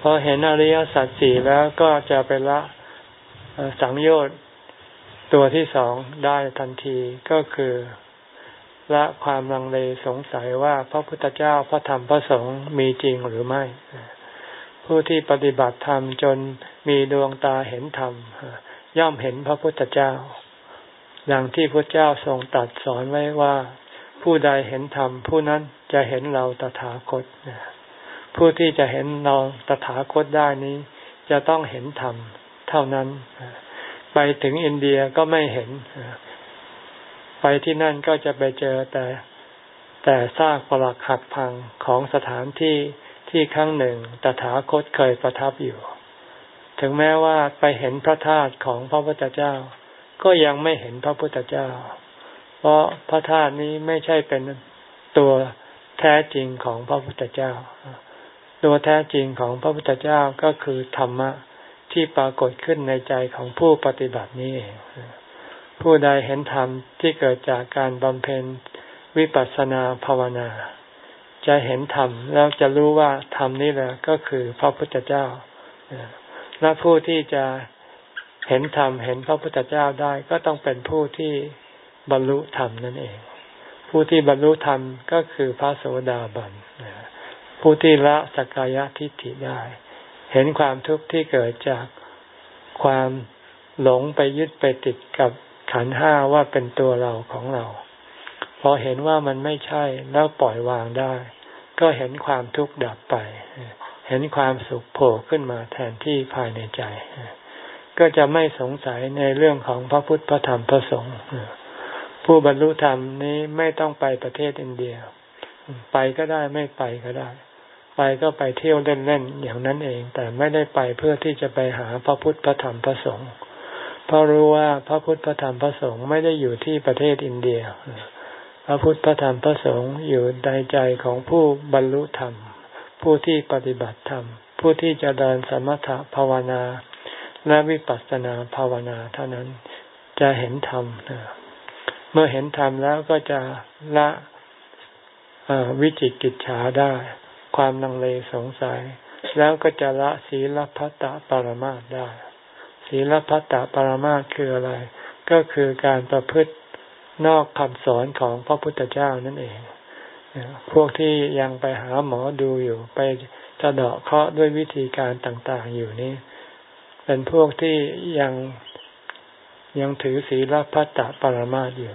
พอเห็นอริยสัจสี่แล้วก็จะไปละสังโยชน์ตัวที่สองได้ทันทีก็คือละความลังเลสงสัยว่าพระพุทธเจ้าพระธรรมพระสงฆ์มีจริงหรือไม่ ผู้ที่ปฏิบัติธรรมจนมีดวงตาเห็นธรรม ย่อมเห็นพระพุทธเจ้า ดังที่พระเจ้าทรงตัดสอนไว้ว่า ผู้ใดเห็นธรรมผู้นั้น จะเห็นเราตถาคตผู้ที่จะเห็นเราตถาคตได้นี้ จะต้องเห็นธรรมเท่านั้น ไปถึงอินเดียก็ไม่เห็น ไปที่นั่นก็จะไปเจอแต่แต่ซากปรักหักพังของสถานที่ที่ครั้งหนึ่งตถาคตเคยประทับอยู่ ถึงแม้ว่าไปเห็นพระธาตุของพระพุทธเจ้า ก็ยังไม่เห็นพระพุทธเจ้า เพราะพระธาตุนี้ไม่ใช่เป็นตัว แท้จริงของพระพุทธเจ้า ตัวแท้จริงของพระพุทธเจ้าก็คือธรรมะที่ปรากฏขึ้นในใจของผู้ปฏิบัตินี้เอง ผู้ใดเห็นธรรมที่เกิดจากการบำเพ็ญวิปัสสนาภาวนา จะเห็นธรรมแล้วจะรู้ว่าธรรมนี่แหละก็คือพระพุทธเจ้าและผู้ที่จะเห็นธรรมเห็นพระพุทธเจ้าได้ก็ต้องเป็นผู้ที่บรรลุธรรมนั่นเอง ผู้ที่บรรลุธรรมก็คือพระโสดาบันผู้ที่ละสกายทิฏฐิได้ เห็นความทุกข์ที่เกิดจากความหลงไปยึดไปติดกับขันห้าว่าเป็นตัวเราของเรา พอเห็นว่ามันไม่ใช่แล้วปล่อยวางได้ ก็เห็นความทุกข์ดับไป เห็นความสุขโผล่ขึ้นมาแทนที่ภายในใจ ก็จะไม่สงสัยในเรื่องของพระพุทธพระธรรมพระสงฆ์ ผู้บรรลุธรรมนี้ไม่ต้องไปประเทศอินเดีย ไปก็ได้ไม่ไปก็ได้ ไปก็ไปเที่ยวเล่นๆอย่างนั้นเอง แต่ไม่ได้ไปเพื่อที่จะไปหาพระพุทธพระธรรมพระสงฆ์เพราะรู้ว่าพระพุทธพระธรรมพระสงฆ์ไม่ได้อยู่ที่ประเทศอินเดีย พระพุทธพระธรรมพระสงฆ์อยู่ในใจของผู้บรรลุธรรม ผู้ที่ปฏิบัติธรรม ผู้ที่จะเดินสมถะภาวนาและวิปัสสนาภาวนาเท่านั้นจะเห็นธรรมเมื่อเห็นธรรมแล้วก็จะละวิจิกิจฉาได้ ความลังเลสงสัย แล้วก็จะละศีลพัตตปรมาได้ ศีลพัตตปรมาคืออะไร ก็คือการประพฤตินอกคำสอนของพระพุทธเจ้านั่นเอง พวกที่ยังไปหาหมอดูอยู่ ไปจะเดาะเคาะด้วยวิธีการต่างๆอยู่นี่เป็นพวกที่ยัง ยังถือศีลพัตตปรมาอยู่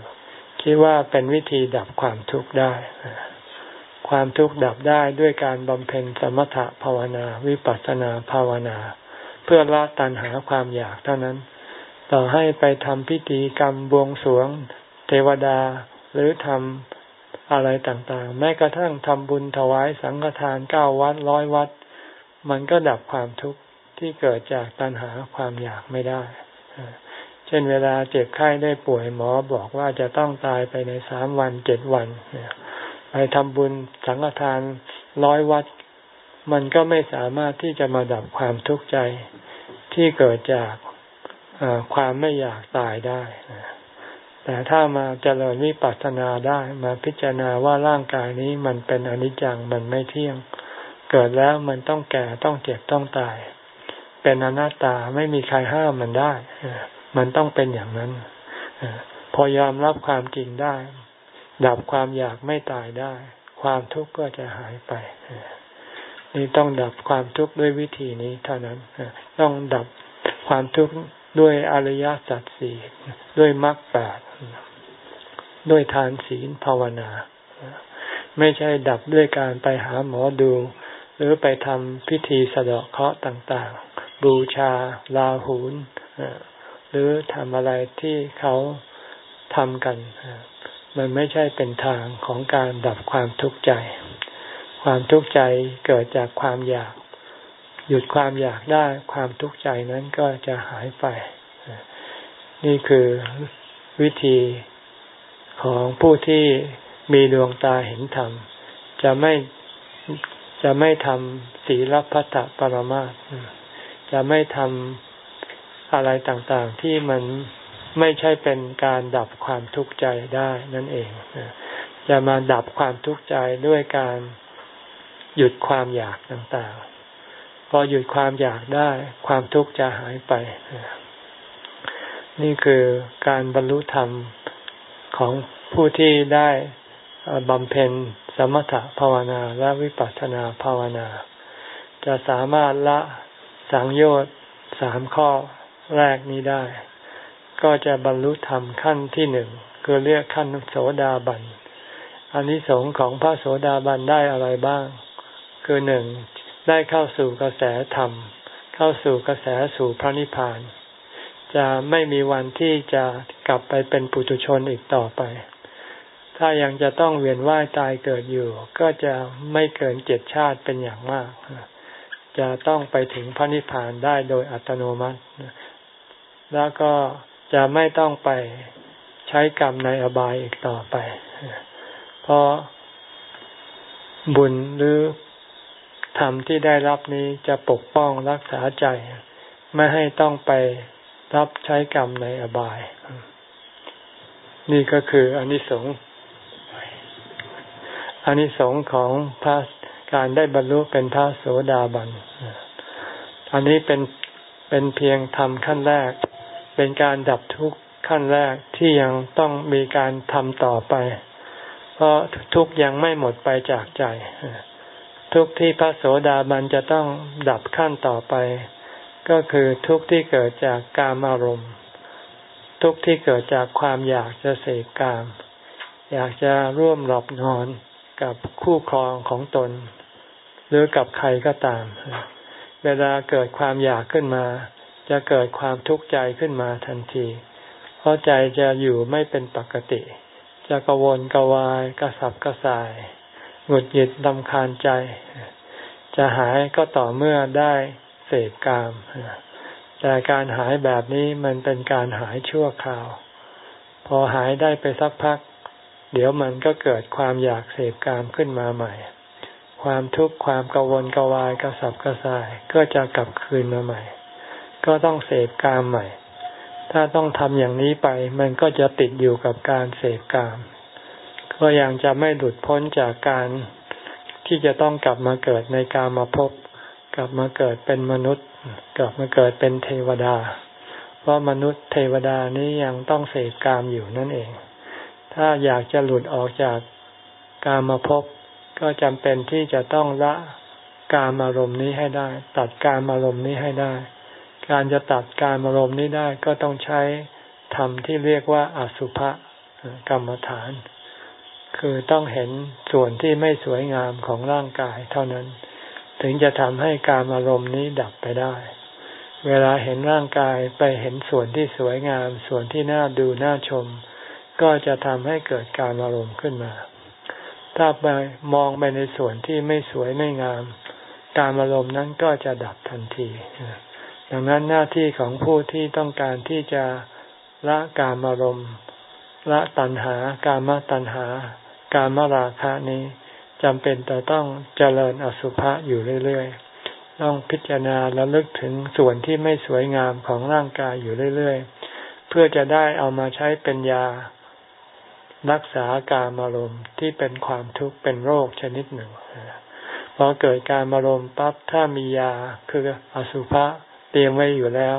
คิดว่าเป็นวิธีดับความทุกข์ได้ ความทุกข์ดับได้ด้วยการบำเพ็ญสมถะภาวนาวิปัสสนาภาวนา เพื่อละตัณหาความอยากเท่านั้น ต่อให้ไปทำพิธีกรรมบวงสรวง เทวดาหรือทำอะไรต่างๆ แม้กระทั่งทำบุญถวายสังฆทานเก้าวัดร้อยวัด มันก็ดับความทุกข์ที่เกิดจากตัณหาความอยากไม่ได้ ช่นเวลาเจ็บไข้ได้ป่วยหมอบอกว่าจะต้องตายไปในสามวันเจ็ดวันไปทำบุญสังฆทานร้อยวัด มันก็ไม่สามารถที่จะมาดับความทุกข์ใจที่เกิดจากความไม่อยากตายได้ แต่ถ้ามาเจริญวิปัสสนาได้มาพิจารณาว่าร่างกายนี้มันเป็นอนิจจังมันไม่เที่ยง เกิดแล้วมันต้องแก่ต้องเจ็บต้องตาย เป็นอนัตตาไม่มีใครห้ามมันได้ มันต้องเป็นอย่างนั้นพอยอมรับความจริงได้ ดับความอยากไม่ตายได้ ความทุกข์ก็จะหายไปนี่ต้องดับความทุกข์ด้วยวิธีนี้เท่านั้นต้องดับความทุกข์ด้วยอริยสัจสี่ด้วยมรรคแปดด้วยทานศีลภาวนา ไม่ใช่ดับด้วยการไปหาหมอดู หรือไปทำพิธีสะเดาะเคราะห์ต่าง ๆ บูชาลาหูน หรือทำอะไรที่เขาทำกัน มันไม่ใช่เป็นทางของการดับความทุกข์ใจ ความทุกข์ใจเกิดจากความอยาก หยุดความอยากได้ความทุกข์ใจนั้นก็จะหายไป นี่คือวิธีของผู้ที่มีดวงตาเห็นธรรม จะไม่จะไม่ทำศีลพัตตปรมาจะไม่ทำ อะไรต่างๆที่มันไม่ใช่เป็นการดับความทุกข์ใจได้นั่นเอง จะมาดับความทุกข์ใจด้วยการหยุดความอยากต่างๆ พอหยุดความอยากได้ ความทุกข์จะหายไป นี่คือการบรรลุธรรมของผู้ที่ได้บำเพ็ญสมถภาวนาและวิปัสสนาภาวนา จะสามารถละสังโยชน์สามข้อ แรกนี้ได้ ก็จะบรรลุธรรมขั้นที่หนึ่งคือเรียกขั้นโสดาบันอันนี้สงของพระโสดาบันได้อะไรบ้าง คือหนึ่งได้เข้าสู่กระแสธรรม เข้าสู่กระแสสู่พระนิพพาน จะไม่มีวันที่จะกลับไปเป็นปุถุชนอีกต่อไป ถ้ายังจะต้องเวียนว่ายตายเกิดอยู่ ก็จะไม่เกินเจ็ดชาติเป็นอย่างมาก จะต้องไปถึงพระนิพพานได้โดยอัตโนมัติ แล้วก็จะไม่ต้องไปใช้กรรมในอบายอีกต่อไป เพราะบุญหรือธรรมที่ได้รับนี้จะปกป้องรักษาใจ ไม่ให้ต้องไปรับใช้กรรมในอบาย นี่ก็คืออนิสงส์อนิสงส์ของพระการได้บรรลุเป็นพระโสดาบัน อันนี้เป็นเป็นเพียงธรรมขั้นแรก เป็นการดับทุกข์ขั้นแรกที่ยังต้องมีการทำต่อไป เพราะทุกข์ยังไม่หมดไปจากใจ ทุกข์ที่พระโสดาบันจะต้องดับขั้นต่อไป ก็คือทุกข์ที่เกิดจากกามอารมณ์ ทุกข์ที่เกิดจากความอยากจะเสกกาม อยากจะร่วมหลับนอนกับคู่ครองของตน หรือกับใครก็ตาม เวลาเกิดความอยากขึ้นมา จะเกิดความทุกข์ใจขึ้นมาทันที เพราะใจจะอยู่ไม่เป็นปกติ จะกระวนกระวายกระสับกระส่าย หงุดหงิดดำคาญใจ จะหายก็ต่อเมื่อได้เสพกามแต่การหายแบบนี้มันเป็นการหายชั่วคราว พอหายได้ไปสักพัก เดี๋ยวมันก็เกิดความอยากเสพกามขึ้นมาใหม่ ความทุกข์ความกังวลกวายกระสับกระส่ายก็จะกลับคืนมาใหม่ ก็ต้องเสพกามใหม่ ถ้าต้องทำอย่างนี้ไป มันก็จะติดอยู่กับการเสพกาม ก็ยังจะไม่หลุดพ้นจากการที่จะต้องกลับมาเกิดในกามาพบ กลับมาเกิดเป็นมนุษย์ กลับมาเกิดเป็นเทวดา เพราะมนุษย์เทวดานี้ยังต้องเสพกามอยู่นั่นเอง ถ้าอยากจะหลุดออกจากกามาพบก็จำเป็นที่จะต้องละกามอารมณ์นี้ให้ได้ ตัดกามอารมณ์นี้ให้ได้ การจะตัดกามอารมณ์นี้ได้ก็ต้องใช้ธรรมที่เรียกว่าอสุภกรรมฐาน คือต้องเห็นส่วนที่ไม่สวยงามของร่างกายเท่านั้น ถึงจะทำให้การอารมณ์นี้ดับไปได้ เวลาเห็นร่างกายไปเห็นส่วนที่สวยงาม ส่วนที่น่าดูน่าชม ก็จะทำให้เกิดการอารมณ์ขึ้นมา ถ้าไปมองไปในส่วนที่ไม่สวยไม่งาม การอารมณ์นั้นก็จะดับทันที ดังนั้นหน้าที่ของผู้ที่ต้องการที่จะละการอารมณ์ละตัณหา การมาตัณหา การมาราคะนี้จำเป็นแต่ต้องเจริญอสุภะอยู่เรื่อยๆ ต้องพิจารณาและลึกถึงส่วนที่ไม่สวยงามของร่างกายอยู่เรื่อยๆ เพื่อจะได้เอามาใช้เป็นยา รักษาการอารมณ์ที่เป็นความทุกข์เป็นโรคชนิดหนึ่งพอเกิดการอารมณ์ปั๊บถ้ามียาคืออสุภะ เตรียมไว้อยู่แล้ว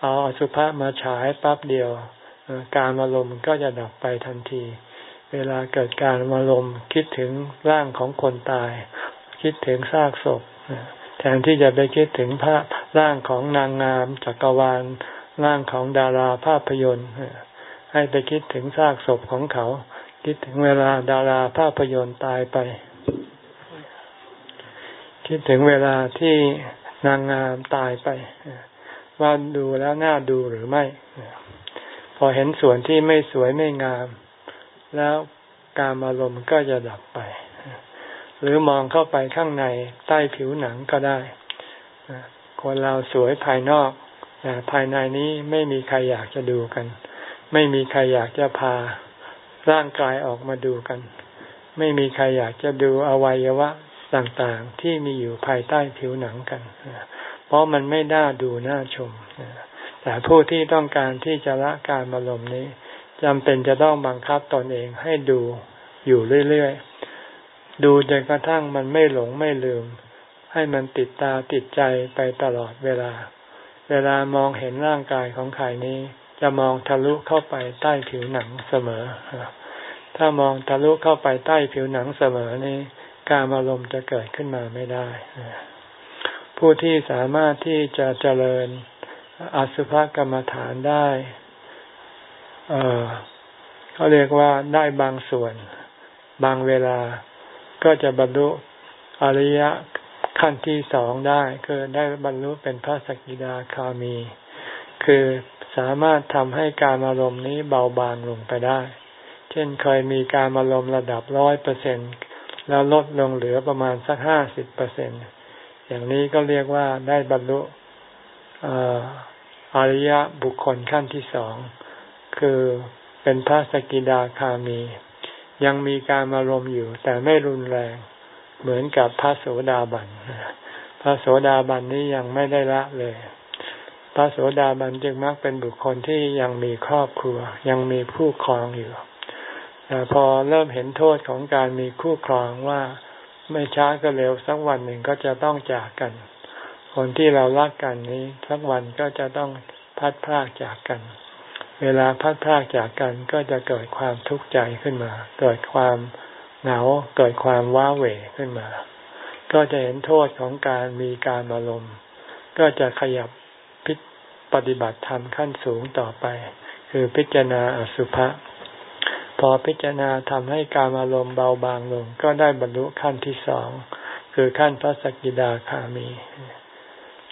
เอาอสุภะมาฉายปั๊บเดียว การอารมณ์ก็จะดับไปทันที เวลาเกิดการอารมณ์คิดถึงร่างของคนตาย คิดถึงซากศพแทนที่จะไปคิดถึงพระร่างของนางงามจักรวาลร่างของดาราภาพยนตร์ให้ไปคิดถึงซากศพของเขา คิดถึงเวลาดาราภาพยนตร์ตายไป คิดถึงเวลาที่ นางงามตายไป ว่าดูแล้วน่าดูหรือไม่ พอเห็นส่วนที่ไม่สวยไม่งาม แล้วการอารมณ์ก็จะดับไป หรือมองเข้าไปข้างในใต้ผิวหนังก็ได้คนเราสวยภายนอกแต่ภายในนี้ไม่มีใครอยากจะดูกัน ไม่มีใครอยากจะพาร่างกายออกมาดูกัน ไม่มีใครอยากจะดูอวัยวะ ต่างๆที่มีอยู่ภายใต้ผิวหนังกัน เพราะมันไม่น่าดูน่าชม แต่ผู้ที่ต้องการที่จะละการอารมณ์นี้จำเป็นจะต้องบังคับตนเองให้ดูอยู่เรื่อยๆ ดูจนกระทั่งมันไม่หลงไม่ลืม ให้มันติดตาติดใจไปตลอดเวลา เวลามองเห็นร่างกายของใครนี้ จะมองทะลุเข้าไปใต้ผิวหนังเสมอ ถ้ามองทะลุเข้าไปใต้ผิวหนังเสมอนี้ การอารมณ์จะเกิดขึ้นมาไม่ได้ ผู้ที่สามารถที่จะเจริญอสุภกรรมฐานได้ เออเขาเรียกว่าได้บางส่วน บางเวลาก็จะบรรลุอริยะขั้นที่สองได้ คือได้บรรลุเป็นพระสกิดาคามี คือสามารถทำให้การอารมณ์นี้เบาบางลงไปได้ เช่นเคยมีการอารมณ์ระดับร้อยเปอร์เซ็นต์ แล้วลดลงเหลือประมาณสักห้าสิบเปอร์เซ็นอย่างนี้ก็เรียกว่าได้บรรลุอริยบุคคลขั้นที่สองคือเป็นพระสกิดาคามี ยังมีการอารมณ์อยู่ แต่ไม่รุนแรงเหมือนกับพระโสดาบันพระโสดาบันนี้ยังไม่ได้ละเลย พระโสดาบันจึงมักเป็นบุคคลที่ยังมีครอบครัว ยังมีผู้ครองอยู่ แต่พอเริ่มเห็นโทษของการมีคู่ครองว่าไม่ช้าก็เร็วสักวันหนึ่งก็จะต้องจากกัน คนที่เรารักกันนี้สักวันก็จะต้องพัดพรากจากกัน เวลาพัดพรากจากกันก็จะเกิดความทุกข์ใจขึ้นมา เกิดความเหงาเกิดความว้าเหวขึ้นมา ก็จะเห็นโทษของการมีการอารมณ์ก็จะขยับพิปฏิบัติธรรมขั้นสูงต่อไป คือพิจารณาอสุภะ พอพิจารณาทำให้การอารมณ์เบาบางลง ก็ได้บรรลุขั้นที่สองคือขั้นพระสกิดาคามี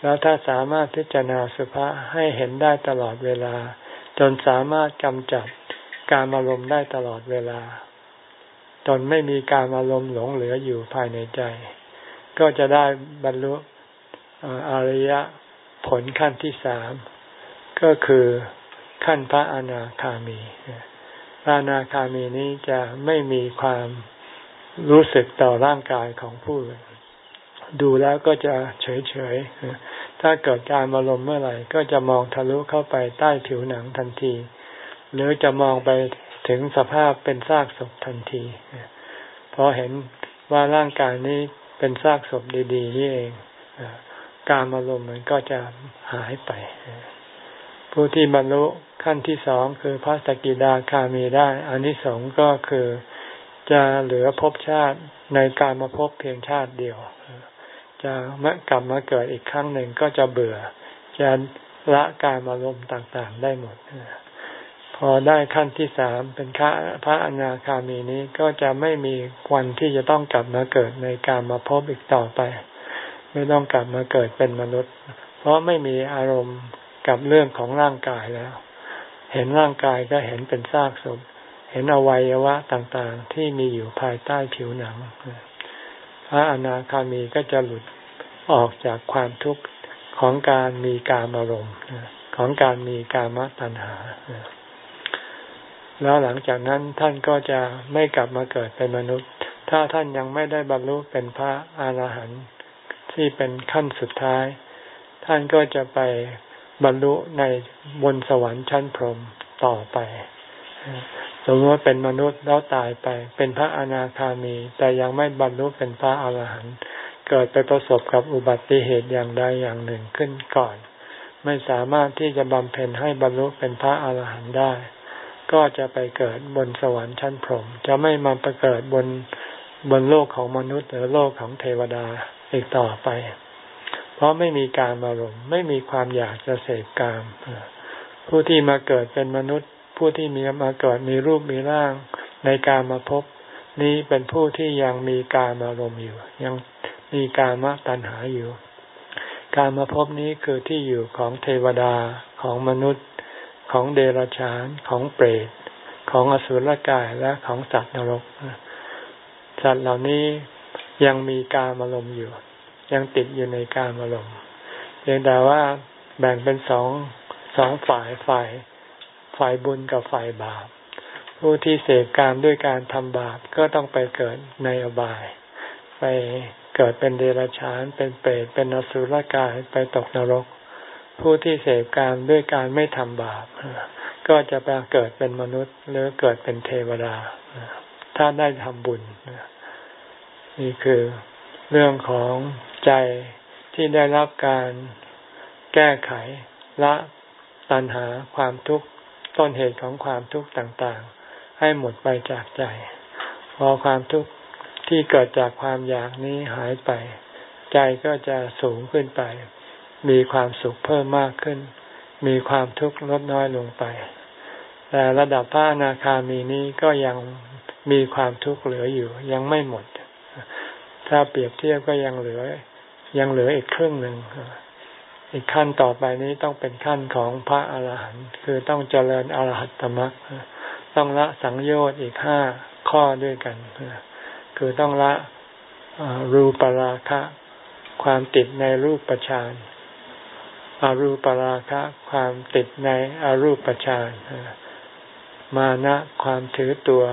แล้วถ้าสามารถพิจารณาสุภาให้เห็นได้ตลอดเวลา จนสามารถกำจัดการอารมณ์ได้ตลอดเวลา จนไม่มีการอารมณ์หลงเหลืออยู่ภายในใจ ก็จะได้บรรลุอริยผลขั้นที่สามก็คือขั้นพระอนาคามี พระอนาคามีนี้จะไม่มีความรู้สึกต่อร่างกายของผู้อื่นดูแล้วก็จะเฉยๆถ้าเกิดการอารมณ์เมื่อไหร่ ก็จะมองทะลุเข้าไปใต้ผิวหนังทันที หรือจะมองไปถึงสภาพเป็นซากศพทันทีเพราะเห็นว่าร่างกายนี้เป็นซากศพดีๆนี่เอง การอารมณ์มันก็จะหายไป ผู้ที่บรรลุขั้นที่สองคือพระสกิดาคามีได้อันที่สองก็คือจะเหลือภพชาติในการมาพบเพียงชาติเดียว จะมกลับมาเกิดอีกครั้งหนึ่งก็จะเบื่อ จะละการอารมณ์ต่างๆได้หมด พอได้ขั้นที่สามเป็นพระพระอนาคามีนี้ก็จะไม่มีวันที่จะต้องกลับมาเกิดในการมาพบอีกต่อไป ไม่ต้องกลับมาเกิดเป็นมนุษย์ เพราะไม่มีอารมณ์ กับเรื่องของร่างกายแล้ว เห็นร่างกายก็เห็นเป็นซากศพ เห็นอวัยวะต่างๆ ที่มีอยู่ภายใต้ผิวหนัง พระอนาคามีก็จะหลุดออกจากความทุกข์ของการมีการอารมณ์ของการมีการมตัณหา แล้วหลังจากนั้นท่านก็จะไม่กลับมาเกิดเป็นมนุษย์ ถ้าท่านยังไม่ได้บรรลุเป็นพระอาหารหันต์ที่เป็นขั้นสุดท้าย ท่านก็จะไป บรรลุในบนสวรรค์ชั้นพรหมต่อไป สมมติว่าเป็นมนุษย์แล้วตายไป เป็นพระอนาคามี แต่ยังไม่บรรลุเป็นพระอาหารหันต์เกิดไปประสบกับอุบัติเหตุอย่างใดอย่างหนึ่งขึ้นก่อน ไม่สามารถที่จะบำเพ็ญให้บรรลุเป็นพระอาหารหันต์ได้ ก็จะไปเกิดบนสวรรค์ชั้นพรหมจะไม่มาไปเกิดบนบนโลกของมนุษย์หรือโลกของเทวดาอีกต่อไป เพราะไม่มีการอารมณ์ไม่มีความอยากจะเสพกามผู้ที่มาเกิดเป็นมนุษย์ ผู้ที่มีมาเกิดมีรูปมีร่าง ในการมาพบ นี้เป็นผู้ที่ยังมีการอารมณ์อยู่ ยังมีการมตัณหาอยู่ การมาพบนี้คือที่อยู่ของเทวดาของมนุษย์ ของเดรัจฉานของเปรตของอสุรกายและของสัตว์นรก สัตว์เหล่านี้ยังมีการอารมณ์อยู่ ยังติดอยู่ในการอารมณ์เพียงแต่ว่าแบ่งเป็นสองสองฝ่ายฝ่ายฝ่ายบุญกับฝ่ายบาป ผู้ที่เสพกามด้วยการทำบาปก็ต้องไปเกิดในอบาย ไปเกิดเป็นเดรัจฉาน เป็นเปรตเป็นอสุรกายไปตกนรก ผู้ที่เสพกามด้วยการไม่ทำบาป ก็จะไปเกิดเป็นมนุษย์ หรือเกิดเป็นเทวดา ถ้าได้ทำบุญนี่คือเรื่องของ ใจที่ได้รับการแก้ไขละตัณหาความทุกข์ต้นเหตุของความทุกข์ต่างๆ ให้หมดไปจากใจ พอความทุกข์ที่เกิดจากความอยากนี้หายไป ใจก็จะสูงขึ้นไป มีความสุขเพิ่มมากขึ้น มีความทุกข์ลดน้อยลงไป แต่ระดับพระอนาคามีนี้ก็ยังมีความทุกข์เหลืออยู่ยังไม่หมด ถ้าเปรียบเทียบก็ยังเหลือ ยังเหลืออีกครึ่งหนึ่งอีกขั้นต่อไปนี้ต้องเป็นขั้นของพระอาหารหันต์คือต้องเจริญอรหัตตมรรคต้องละสังโยชน์อีกห้าข้อด้วยกันคือต้องละรูปราคะ ความติดในรูปประชานอารูปราคะ ความติดในอรูปประชานมานะความถือตัว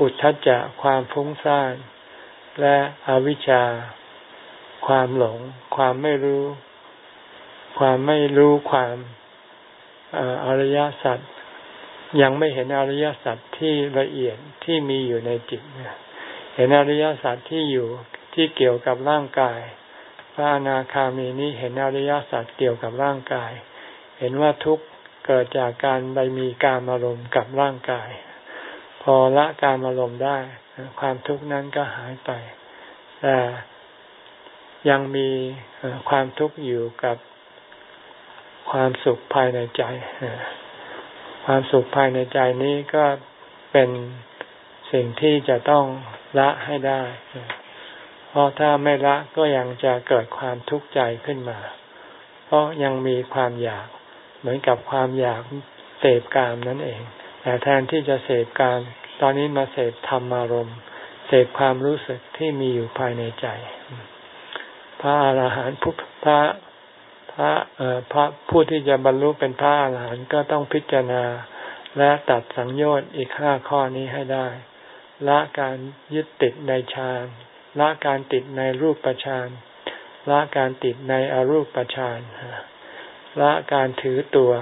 อุทธัจจะความฟุ้งซ่านและอวิชชา ความหลง ความไม่รู้ ความไม่รู้ความอริยสัจยังไม่เห็นอริยสัจที่ละเอียดที่มีอยู่ในจิตเห็นอริยสัจที่อยู่ที่เกี่ยวกับร่างกาย พระอนาคามีนี้เห็นอริยสัจเกี่ยวกับร่างกาย เห็นว่าทุกเกิดจากการไปมีการอารมณ์กับร่างกาย พอละการอารมณ์ได้ ความทุกข์นั้นก็หายไปแต่ ยังมีความทุกข์อยู่กับความสุขภายในใจ ความสุขภายในใจนี้ก็เป็นสิ่งที่จะต้องละให้ได้ เพราะถ้าไม่ละก็ยังจะเกิดความทุกข์ใจขึ้นมา เพราะยังมีความอยากเหมือนกับความอยากเสพกามนั่นเอง แต่แทนที่จะเสพกาม ตอนนี้มาเสพธรรมารมณ์เสพความรู้สึกที่มีอยู่ภายในใจ พระอาหารหันต์พระพระพระผู้ที่จะบรรลุเป็นพระอาหารหันต์ก็ต้องพิจารณาและตัดสังโยชน์อีกห้าข้อนี้ให้ได้ละการยึดติดในฌานละการติดในรูปฌานละการติดในอรูปฌานละการถือตัว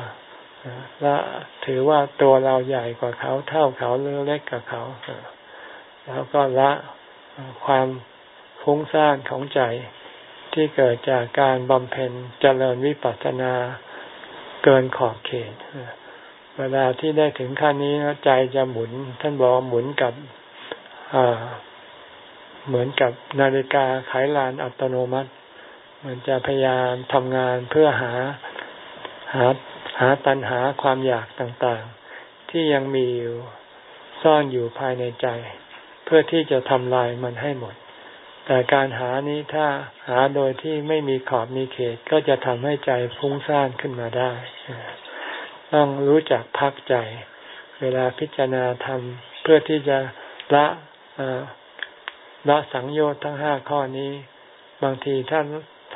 ละถือว่าตัวเราใหญ่กว่าเขาเท่าเขาหรือเล็กกว่าเขาแล้วก็ละความฟุ้งซ่านของใจ ที่เกิดจากการบำเพ็ญเจริญวิปัสสนาเกินขอบเขต เวลาที่ได้ถึงขั้นนี้ใจจะหมุน ท่านบอกหมุนกับเหมือนกับนาฬิกาไขลานอัตโนมัติ มันจะพยายามทำงานเพื่อหาหาหาตัณหาความอยากต่างๆ ที่ยังมีอยู่ซ่อนอยู่ภายในใจ เพื่อที่จะทำลายมันให้หมด แต่การหานี้ถ้าหาโดยที่ไม่มีขอบมีเขตก็จะทำให้ใจฟุ้งซ่านขึ้นมาได้ ต้องรู้จักพักใจ เวลาพิจารณาทำเพื่อที่จะละละสังโยชน์ทั้งห้าข้อนี้ บางทีท่าน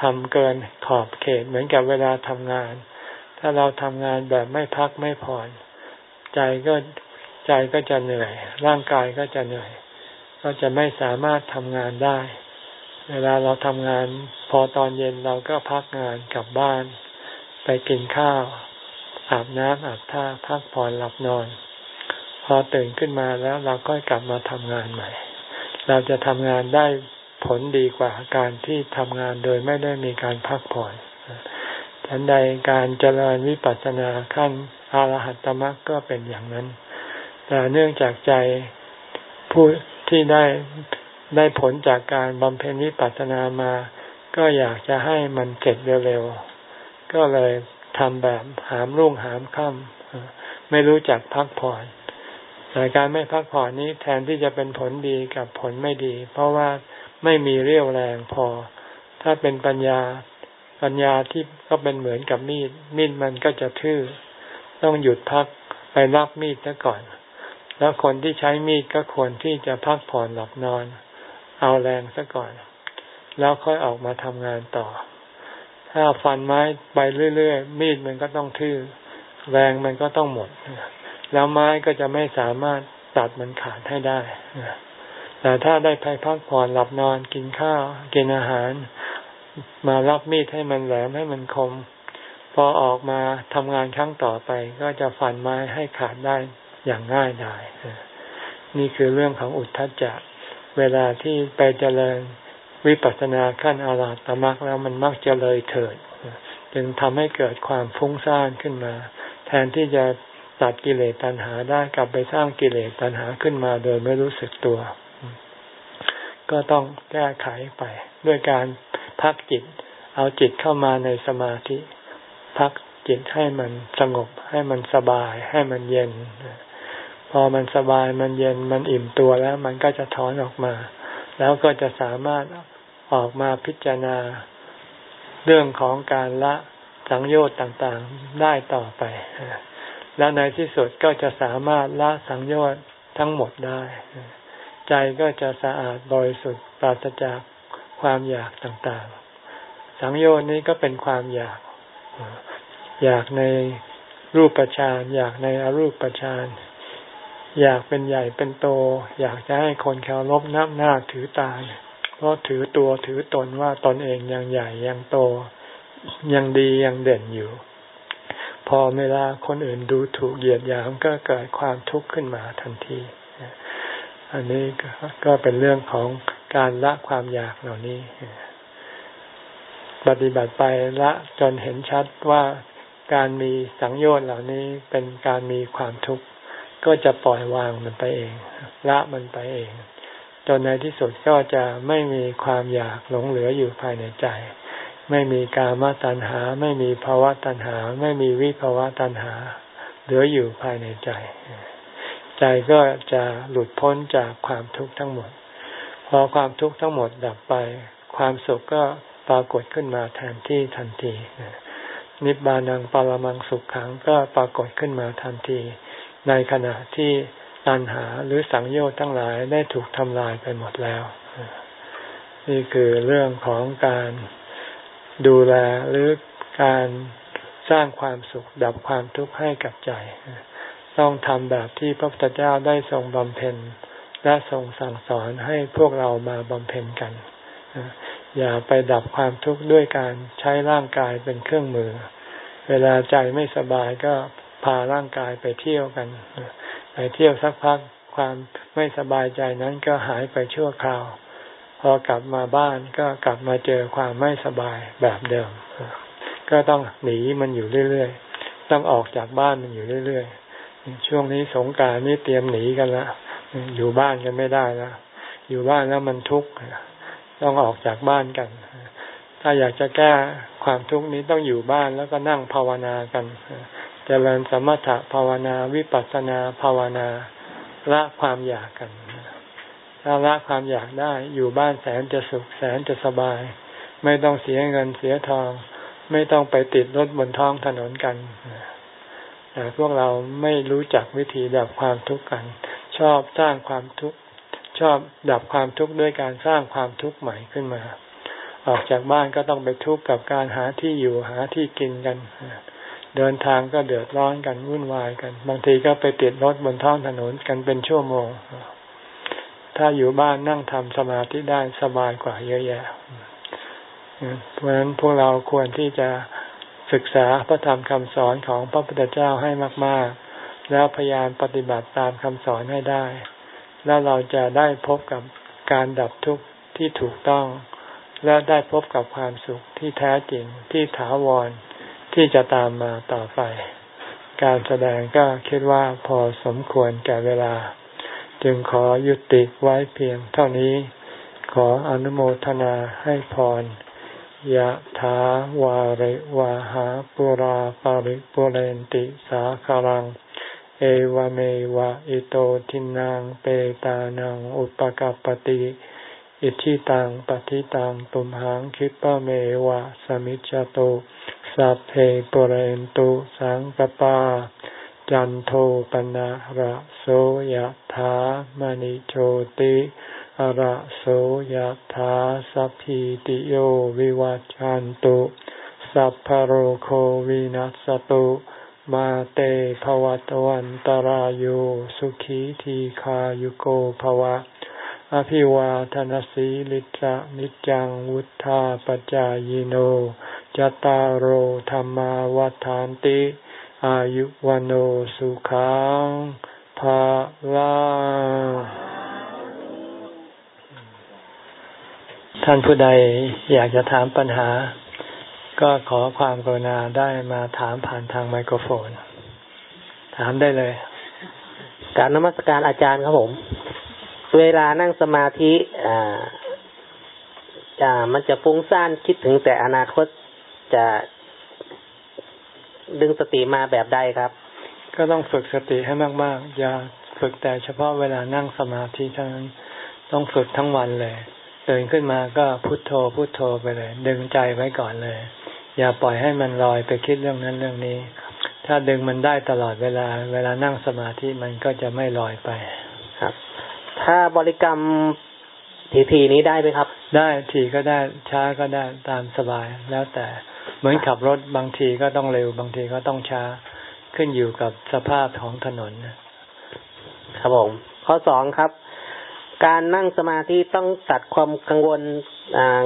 ทำเกินขอบเขตเหมือนกับเวลาทำงาน ถ้าเราทำงานแบบไม่พักไม่ผ่อน ใจก็ใจก็จะเหนื่อย ร่างกายก็จะเหนื่อย ก็จะไม่สามารถทำงานได้ เวลาเราทำงานพอตอนเย็นเราก็พักงานกลับบ้าน ไปกินข้าว อาบน้ำอาบท่าพักผ่อนหลับนอน พอตื่นขึ้นมาแล้วเราก็กลับมาทำงานใหม่ เราจะทำงานได้ผลดีกว่าการที่ทำงานโดยไม่ได้มีการพักผ่อนฉันใดการเจริญวิปัสสนาขั้นอรหัตตมรรคก็เป็นอย่างนั้น แต่เนื่องจากใจผู้ ที่ได้ได้ผลจากการบำเพ็ญวิปัสสนามา ก็อยากจะให้มันเสร็จเร็วๆ ก็เลยทำแบบหามรุ่งหามค่ำไม่รู้จักพักผ่อนแต่การไม่พักผ่อนนี้แทนที่จะเป็นผลดีกับผลไม่ดี เพราะว่าไม่มีเรี่ยวแรงพอ ถ้าเป็นปัญญาปัญญาที่ก็เป็นเหมือนกับมีดมีดมันก็จะทื่อ ต้องหยุดพักไปรับมีดซะก่อน แล้วคนที่ใช้มีดก็ควรที่จะพักผ่อนหลับนอน เอาแรงซะก่อน แล้วค่อยออกมาทำงานต่อ ถ้าฟันไม้ไปเรื่อยๆ มีดมันก็ต้องทื่อ แรงมันก็ต้องหมด แล้วไม้ก็จะไม่สามารถตัดมันขาดให้ได้ แต่ถ้าได้ไปพักผ่อนหลับนอนกินข้าวกินอาหาร มารับมีดให้มันแหลมให้มันคม พอออกมาทำงานครั้งต่อไป ก็จะฟันไม้ให้ขาดได้ อย่างง่ายดายนี่คือเรื่องของอุทธัจจะเวลาที่ไปเจริญวิปัสสนาขั้นอาราตมักแล้วมันมักจะเลยเถิด จึงทำให้เกิดความฟุ้งซ่านขึ้นมา แทนที่จะตัดกิเลสตัณหาได้กลับไปสร้างกิเลสตัณหาขึ้นมาโดยไม่รู้สึกตัว ก็ต้องแก้ไขไปด้วยการพักจิต เอาจิตเข้ามาในสมาธิ พักจิตให้มันสงบ ให้มันสบาย ให้มันเย็น พอมันสบายมันเย็นมันอิ่มตัวแล้วมันก็จะถอนออกมา แล้วก็จะสามารถออกมาพิจารณาเรื่องของการละสังโยชน์ต่างๆได้ต่อไป และในที่สุดก็จะสามารถละสังโยชน์ทั้งหมดได้ ใจก็จะสะอาดบริสุทธิ์ปราศจากความอยากต่างๆ สังโยชน์นี้ก็เป็นความอยาก อยากในรูปฌานอยากในอรูปฌาน อยากเป็นใหญ่เป็นโต อยากจะให้คนเคารพนับหน้าถือตาเพราะถือตัวถือตนว่าตนเองยังใหญ่ยังโต ยังดียังเด่นอยู่ พอเวลาคนอื่นดูถูกเหยียดหยามก็เกิดความทุกข์ขึ้นมาทันที อันนี้ก็เป็นเรื่องของการละความอยากเหล่านี้ ปฏิบัติไปละจนเห็นชัดว่าการมีสังโยชน์เหล่านี้เป็นการมีความทุกข์ ก็จะปล่อยวางมันไปเอง ละมันไปเอง จนในที่สุดก็จะไม่มีความอยากหลงเหลืออยู่ภายในใจ ไม่มีกามตัณหา ไม่มีภาวะตัณหา ไม่มีวิภาวะตัณหา เหลืออยู่ภายในใจ ใจก็จะหลุดพ้นจากความทุกข์ทั้งหมด พอความทุกข์ทั้งหมดดับไป ความสุขก็ปรากฏขึ้นมาแทนที่ทันทีนิบานังปรมังสุขขังก็ปรากฏขึ้นมาทันที ในขณะที่ตัณหาหรือสังโยชน์ทั้งหลายได้ถูกทำลายไปหมดแล้ว นี่คือเรื่องของการดูแลหรือการสร้างความสุขดับความทุกข์ให้กับใจ ต้องทำแบบที่พระพุทธเจ้าได้ทรงบำเพ็ญ และทรงสั่งสอนให้พวกเรามาบำเพ็ญกัน อย่าไปดับความทุกข์ด้วยการใช้ร่างกายเป็นเครื่องมือ เวลาใจไม่สบายก็ พาร่างกายไปเที่ยวกัน ไปเที่ยวสักพักความไม่สบายใจนั้นก็หายไปชั่วคราว พอกลับมาบ้านก็กลับมาเจอความไม่สบายแบบเดิม ก็ต้องหนีมันอยู่เรื่อยๆ ต้องออกจากบ้านมันอยู่เรื่อยๆ ช่วงนี้สงการนี่เตรียมหนีกันละอยู่บ้านกันไม่ได้แล้วอยู่บ้านแล้วมันทุกข์ต้องออกจากบ้านกัน ถ้าอยากจะแก้ความทุกข์นี้ต้องอยู่บ้านแล้วก็นั่งภาวนากัน เจริญสมถะภาวนาวิปัสสนาภาวนาละความอยากกันถ้าละความอยากได้อยู่บ้านแสนจะสุขแสนจะสบาย ไม่ต้องเสียเงินเสียทอง ไม่ต้องไปติดรถบนท้องถนนกันแต่พวกเราไม่รู้จักวิธีดับความทุกข์กัน ชอบสร้างความทุกข์ชอบดับความทุกข์ด้วยการสร้างความทุกข์ใหม่ขึ้นมา ออกจากบ้านก็ต้องไปทุกข์กับการหาที่อยู่หาที่กินกัน เดินทางก็เดือดร้อนกันวุ่นวายกัน บางทีก็ไปติดรถบนท้องถนนกันเป็นชั่วโมง ถ้าอยู่บ้านนั่งทำสมาธิได้สบายกว่าเยอะแยะเพราะฉะนั้นพวกเราควรที่จะศึกษาพระธรรมคำสอนของพระพุทธเจ้าให้มาก ๆ แล้วพยายามปฏิบัติตามคำสอนให้ได้ แล้วเราจะได้พบกับการดับทุกข์ที่ถูกต้อง และได้พบกับความสุขที่แท้จริงที่ถาวร ที่จะตามมาต่อไป การแสดงก็คิดว่าพอสมควรแก่เวลา จึงขอยุติไว้เพียงเท่านี้ ขออนุโมทนาให้พรยะถาวาริวาหาปุราปาริปุเรนติสาคารัง เอวเมวะอิโตทินังเปตานังอุปกปติอิทิตังปฏิตังตุมหังคิปะเมวะสมิจจโต สัพเพปเรนตุสังกปา จันโทปนะระโสยธามณิโชติระโสยธาสัพพิติโยวิวัจจันตุ สัพพโรโควินัสตุ มาเตภวัตวันตรโยสุขีทีขายุโกภวะ อภิวาทนสีลิตะนิจังวุธาปจายโน จตารโหธรรมาวทานติ อายุวันโอสุขังภาลาท่านผู้ใดอยากจะถามปัญหา ก็ขอความกรุณาได้มาถามผ่านทางไมโครโฟน ถามได้เลย การนมัสการอาจารย์ครับผม เวลานั่งสมาธิอ่าจะมันจะฟุ้งซ่านคิดถึงแต่อนาคต จะดึงสติมาแบบใดครับ ก็ต้องฝึกสติให้มาก ๆ อย่าฝึกแต่เฉพาะเวลานั่งสมาธิเท่านั้นต้องฝึกทั้งวันเลยตื่นขึ้นมาก็พุโทโธพุโทโธไปเลย ดึงใจไว้ก่อนเลย อย่าปล่อยให้มันลอยไปคิดเรื่องนั้นเรื่องนี้ ถ้าดึงมันได้ตลอดเวลา เวลานั่งสมาธิมันก็จะไม่ลอยไปครับ ถ้าบริกรรมทีทีนี้ได้ไหมครับ ได้ทีก็ได้ช้าก็ได้ตามสบายแล้วแต่ เหมือนขับรถบางทีก็ต้องเร็วบางทีก็ต้องช้าขึ้นอยู่กับสภาพของถนนครับผมข้อสองครับ การนั่งสมาธิต้องตัดความกังวล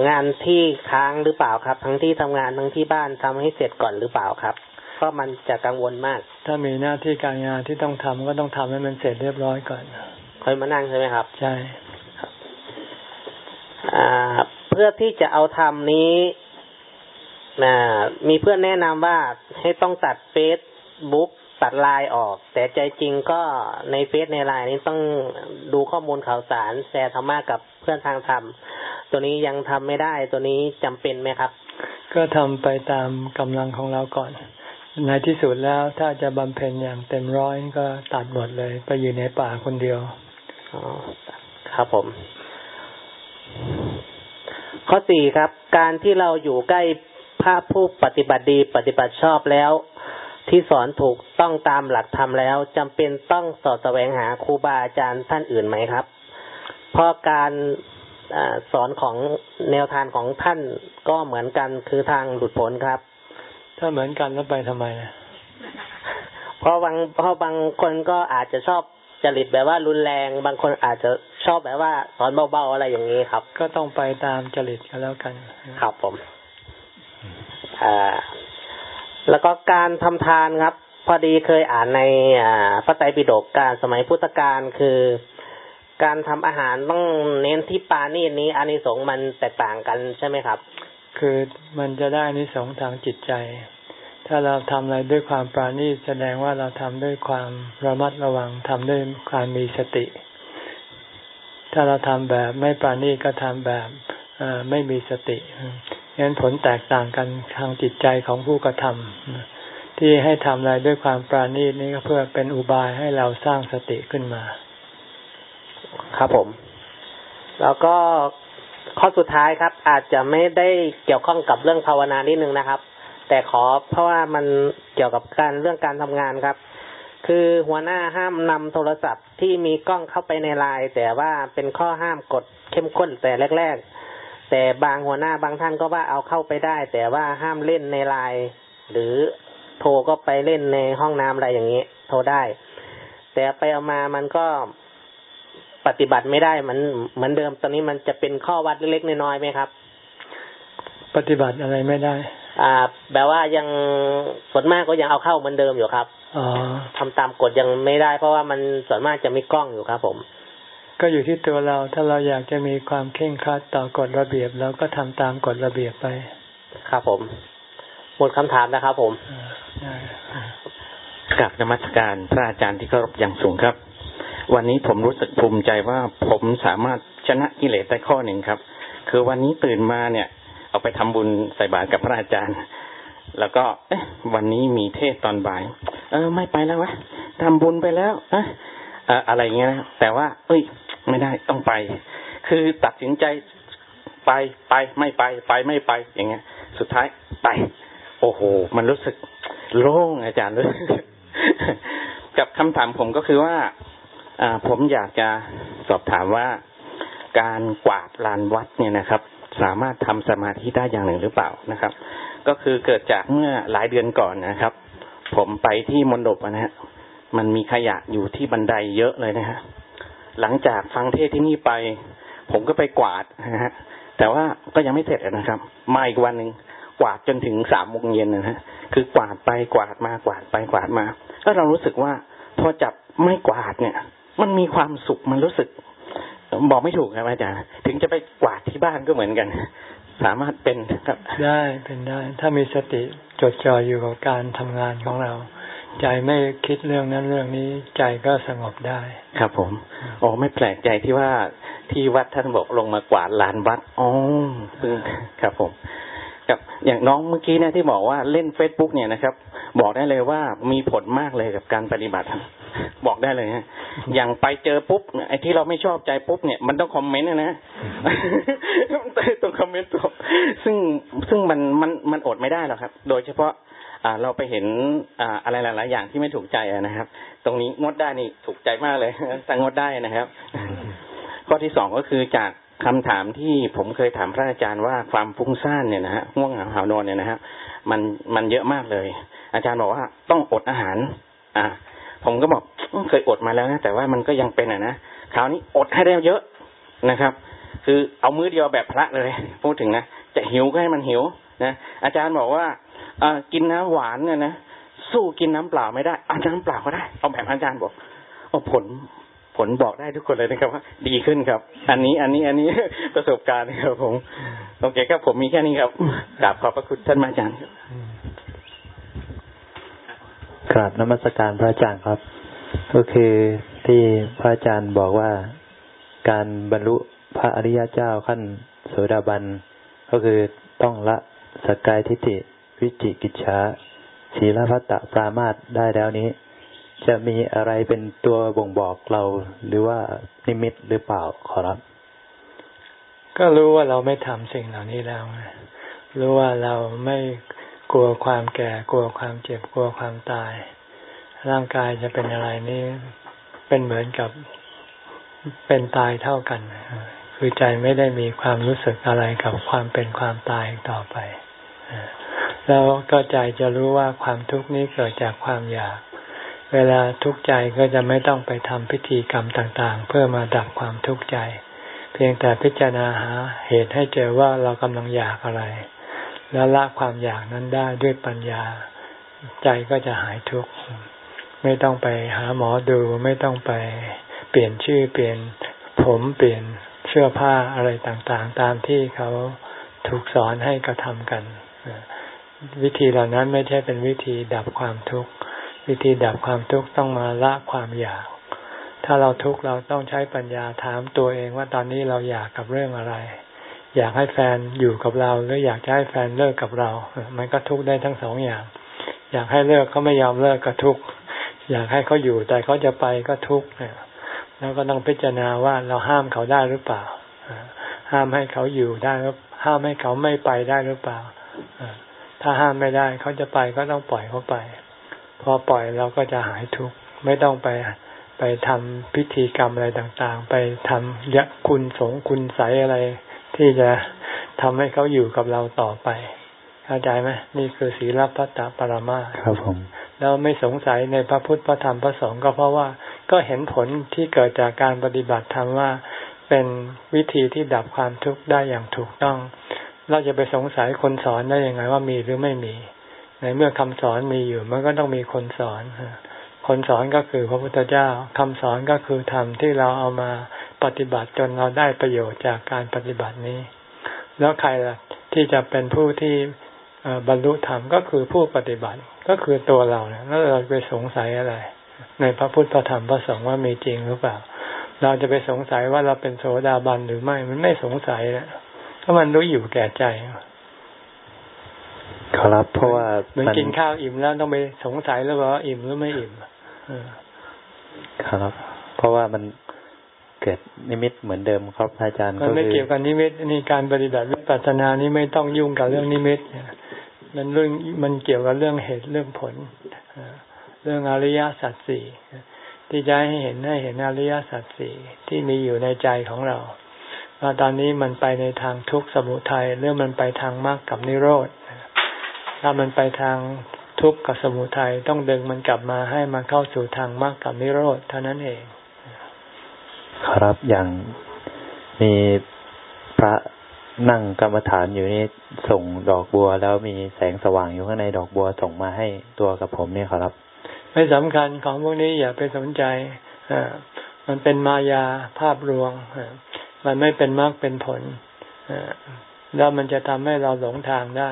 งานที่ค้างหรือเปล่าครับ ทั้งที่ทำงานทั้งที่บ้านทำให้เสร็จก่อนหรือเปล่าครับเพราะมันจะกังวลมาก ถ้ามีหน้าที่การงานที่ต้องทำก็ต้องทำให้มันเสร็จเรียบร้อยก่อนค่อยมานั่งใช่ไหมครับ ใช่เพื่อที่จะเอาทำนี้ มีเพื่อนแนะนำว่าให้ให้ต้องตัดเฟซบุ๊กตัดไลน์ออก แต่ใจจริงก็ในเฟซในไลน์นี้ต้องดูข้อมูลข่าวสารแชร์ธรรมะกับเพื่อนทางธรรม ตัวนี้ยังทำไม่ได้ตัวนี้จำเป็นไหมครับ ก็ทำไปตามกำลังของเราก่อน ในที่สุดแล้วถ้าจะบำเพ็ญอย่างเต็มร้อยก็ตัดหมดเลย ไปอยู่ในป่าคนเดียวอ๋อครับผม ข้อสี่ครับ การที่เราอยู่ใกล้พ ระผู้ปฏิบัติดีปฏิบัติชอบแล้ว ที่สอนถูกต้องตามหลักธรรมแล้วจำเป็นต้องสอดแสวงหาครูบาอาจารย์ท่านอื่นไหมครับ เพราะการอสอนของแนวทางของท่านก็เหมือนกันคือทางหลุดพ้นครับ ถ้าเหมือนกันแล้วไปทำไมนะเพราะบางเพราะบางคนก็อาจจะชอบจริตแบบว่ารุนแรง บางคนอาจจะชอบแบบว่าสอนเบาๆอะไรอย่างนี้ครับ ก็ต้องไปตามจริตกันแล้วกัน ครับผม อ่าแล้วก็การทำทานครับ พอดีเคยอ่านในอพระไตรปิฎกการสมัยพุทธกาลคือ การทำอาหารต้องเน้นที่ปานีนี้อานิสงส์มันแตกต่างกันใช่ไหมครับ คือมันจะได้อานิสงส์ทางจิตใจ ถ้าเราทำอะไรด้วยความปราณีตแสดงว่าเราทำด้วยความระมัดระวังทำด้วยความมีสติ ถ้าเราทำแบบไม่ปราณีตก็ทำแบบ ไม่มีสติงั้นผลแตกต่างกันทางจิตใจของผู้กระทำที่ให้ทำอะไรด้วยความปราณีตนี่ก็เพื่อเป็นอุบายให้เราสร้างสติขึ้นมา ครับผม แล้วก็ข้อสุดท้ายครับ อาจจะไม่ได้เกี่ยวข้องกับเรื่องภาวนานิดนึงนะครับ แต่ขอเพราะว่ามันเกี่ยวกับการเรื่องการทำงานครับ คือหัวหน้าห้ามนำโทรศัพท์ที่มีกล้องเข้าไปในไลน์แต่ว่าเป็นข้อห้ามกดเข้มข้นแต่แรก ๆ แต่บางหัวหน้าบางท่านก็ว่าเอาเข้าไปได้ แต่ว่าห้ามเล่นในไลน์หรือโทรก็ไปเล่นในห้องน้ำอะไรอย่างนี้ โทรได้ แต่ไปเอามามันก็ปฏิบัติไม่ได้เหมือนเหมือนเดิมตอนนี้มันจะเป็นข้อวัดเล็กๆน้อยๆไหมครับ ปฏิบัติอะไรไม่ได้ อ่า แบบว่ายังส่วนมากก็ยังเอาเข้าเหมือนเดิมอยู่ครับอทำตามกฎยังไม่ได้ เพราะว่ามันส่วนมากจะมีกล้องอยู่ครับ ผม ก็อยู่ที่ตัวเราถ้าเราอยากจะมีความเข่งครัดต่อกฎระเบียบเราก็ทำตามกฎระเบียบไป ครับผม หมดคำถามนะครับผมกับนมัสการพระอาจารย์ที่เคารพอย่างสูงครับ วันนี้ผมรู้สึกภูมิใจว่าผมสามารถชนะกิเลสได้ข้อหนึ่งครับ คือวันนี้ตื่นมาเนี่ย เอาไปทำบุญใส่บาตรกับพระอาจารย์ แล้วก็ เอ๊ะ วันนี้มีเทศตอนบ่าย เออ ไม่ไปแล้ววะทำบุญไปแล้วอะอะไรเงี้ยนะแต่ว่า เอ้ย ไม่ได้ต้องไป คือตัดสินใจไปไปไม่ไปไปไม่ไป อย่างเงี้ย สุดท้ายไป โอ้โห มันรู้สึกโล่งอาจารย์เลยกับคำถามผมก็คือว่าอ่าผมอยากจะสอบถามว่าการกวาดลานวัดเนี่ยนะครับ สามารถทำสมาธิได้อย่างหนึ่งหรือเปล่านะครับ ก็คือเกิดจากเมื่อหลายเดือนก่อนนะครับ ผมไปที่มณฑปนะฮะมันมีขยะอยู่ที่บันไดเยอะเลยนะฮะ หลังจากฟังเทศที่นี่ไป ผมก็ไปกวาดนะฮะแต่ว่าก็ยังไม่เสร็จนะครับ มาอีกวันหนึ่งกวาดจนถึงสามโมงเย็นนะฮะคือกวาดไปกวาดมากวาดไปกวาดมาแล้วเรารู้สึกว่าพอจับไม่กวาดเนี่ย มันมีความสุขมันรู้สึก บอกไม่ถูกครับอาจารย์ถึงจะไปกวาดที่บ้านก็เหมือนกัน สามารถเป็นครับ ได้เป็นได้ ถ้ามีสติจดจ่ออยู่กับการทำงานของเรา ใจไม่คิดเรื่องนั้นเรื่องนี้ใจก็สงบได้ ครับผมโอ้ไม่แปลกใจที่ว่าที่วัดท่านบอกลงมากวาดลานวัดอ๋อซึ่งครับผมกับอย่างน้องเมื่อกี้นะที่บอกว่าเล่นเฟซบุ๊กเนี่ยนะครับ บอกได้เลยว่ามีผลมากเลยกับการปฏิบัติ บอกได้เลยฮะอย่างไปเจอปุ๊บไอ้ที่เราไม่ชอบใจปุ๊บเนี่ยมันต้องคอมเมนต์นะนะต้องคอมเมนต์ซึ่งซึ่งมันมันมันอดไม่ได้หรอกครับ โดยเฉพาะ เราไปเห็นอ่าอะไรหลาย ๆ อย่างที่ไม่ถูกใจนะครับ ตรงนี้งดได้นี่ถูกใจมากเลยสั่งงดได้นะครับ ข้อที่สองก็คือจากคำถามที่ผมเคยถามพระอาจารย์ว่าความฟุ้งซ่านเนี่ยนะฮะง่วงเหงาหานอนเนี่ยนะฮะมันมันเยอะมากเลย อาจารย์บอกว่าต้องอดอาหาร อ่า ผมก็บอกเคยอดมาแล้วนะแต่ว่ามันก็ยังเป็นอะนะคราวนี้อดให้ได้เยอะนะครับ คือเอามื้อเดียวแบบพระเลย พูดถึงนะจะหิวก็ให้มันหิว นะอาจารย์บอกว่าอกินน้ำหวานเนี่ยนะสู้กินน้ำเปล่าไม่ได้เอาน้ำเปล่าก็ได้เอาแบบอาจารย์บอกโอ้ผลผลบอกได้ทุกคนเลยนะครับว่าดีขึ้นครับ อันนี้อันนี้อันนี้ประสบการณ์ครับผมโอเคครับผมมีแค่นี้ครับกราบขอบพระคุณท่านอาจารย์ครับกราบนมัสการพระอาจารย์ครับ ก็คือที่พระอาจารย์บอกว่าการบรรลุพระอริยเจ้าขั้นโสดาบันก็คือต้องละ สกายทิฏฐิวิจิกิจฉาศีลพัตตปรามาตได้แล้วนี้ จะมีอะไรเป็นตัวบ่งบอกเราหรือว่านิมิตหรือเปล่าขอรับ ก็รู้ว่าเราไม่ทำสิ่งเหล่านี้แล้วรู้ว่าเราไม่กลัวความแก่ กลัวความเจ็บกลัวความตาย ร่างกายจะเป็นอะไรนี่เป็นเหมือนกับเป็นตายเท่ากัน คือใจไม่ได้มีความรู้สึกอะไรกับความเป็นความตายต่อไป แล้วก็ใจจะรู้ว่าความทุกข์นี้เกิดจากความอยาก เวลาทุกข์ใจก็จะไม่ต้องไปทำพิธีกรรมต่างๆ เพื่อมาดับความทุกข์ใจ เพียงแต่พิจารณาหาเหตุให้เจอว่าเรากำลังอยากอะไร แล้วละความอยากนั้นได้ด้วยปัญญา ใจก็จะหายทุกข์ไม่ต้องไปหาหมอดูไม่ต้องไปเปลี่ยนชื่อเปลี่ยนผมเปลี่ยนเสื้อผ้าอะไรต่างๆ ตามที่เขาถูกสอนให้กระทำกัน วิธีเหล่านั้นไม่ใช่เป็นวิธีดับความทุกข์ วิธีดับความทุกข์ต้องมาละความอยาก ถ้าเราทุกข์เราต้องใช้ปัญญาถามตัวเองว่าตอนนี้เราอยากกับเรื่องอะไร อยากให้แฟนอยู่กับเรา หรืออยากจะให้แฟนเลิกกับเรา มันก็ทุกข์ได้ทั้งสองอย่าง อยากให้เลิกเขาไม่ยอมเลิกก็ทุกข์ อยากให้เขาอยู่แต่เขาจะไปก็ทุกข์แล้วก็ต้องพิจารณาว่าเราห้ามเขาได้หรือเปล่า ห้ามให้เขาอยู่ได้หรือห้ามให้เขาไม่ไปได้หรือเปล่า ถ้าห้ามไม่ได้เขาจะไปก็ต้องปล่อยเขาไป พอปล่อยเราก็จะหายทุกข์ไม่ต้องไปไปทำพิธีกรรมอะไรต่างๆ ไปทำยะคุณสงคุณใสอะไร ที่จะทำให้เขาอยู่กับเราต่อไป เข้าใจไหมนี่คือศีลพัตตปรมาครับผมเราไม่สงสัยในพระพุทธพระธรรมพระสงฆ์ก็เพราะว่าก็เห็นผลที่เกิดจากการปฏิบัติธรรมว่าเป็นวิธีที่ดับความทุกข์ได้อย่างถูกต้อง เราจะไปสงสัยคนสอนได้ยังไงว่ามีหรือไม่มี ในเมื่อคำสอนมีอยู่ มันก็ต้องมีคนสอน คนสอนก็คือพระพุทธเจ้าคำสอนก็คือธรรมที่เราเอามาปฏิบัติจนเราได้ประโยชน์จากการปฏิบัตินี้ แล้วใครล่ะที่จะเป็นผู้ที่บรรลุธรรมก็คือผู้ปฏิบัติก็คือตัวเราเนี่ยแล้วเราไปสงสัยอะไร ในพระพุทธพระธรรมพระสงฆ์ว่ามีจริงหรือเปล่า เราจะไปสงสัยว่าเราเป็นโสดาบันหรือไม่มันไม่สงสัยนะ ถ้ามันรู้อยู่แก่ใจครับเพราะว่ามันกินข้าวอิ่มแล้วต้องไปสงสัยแล้วว่าอิ่มหรือไม่อิ่มครับ เพราะว่ามันเกิดนิมิตเหมือนเดิมครับอาจารย์มันไม่เกี่ยวกับนิมิตนี่การปฏิบัติวิปัสสนานี้ไม่ต้องยุ่งกับเรื่องนิมิตมันเรื่องมันเกี่ยวกับเรื่องเหตุเรื่องผลเรื่องอริยสัจสี่ที่จะให้เห็นให้เห็นอริยสัจสี่ที่มีอยู่ในใจของเรา ว่าตอนนี้มันไปในทางทุกข์สมุทัยหรือมันไปทางมรรคกับนิโรธถ้ามันไปทางทุกข์กับสมุทัยต้องดึงมันกลับมาให้มันเข้าสู่ทางมรรคกับนิโรธเท่านั้นเอง ครับอย่างมีพระนั่งกรรมฐานอยู่นี่ส่งดอกบัว แล้วมีแสงสว่างอยู่ข้างในดอกบัวส่งมาให้ตัวกับผมเนี่ยครับ ไม่สำคัญของพวกนี้อย่าไปสนใจอ่ามันเป็นมายาภาพลวง มันไม่เป็นมรรคเป็นผลแล้วมันจะทำให้เราหลงทางได้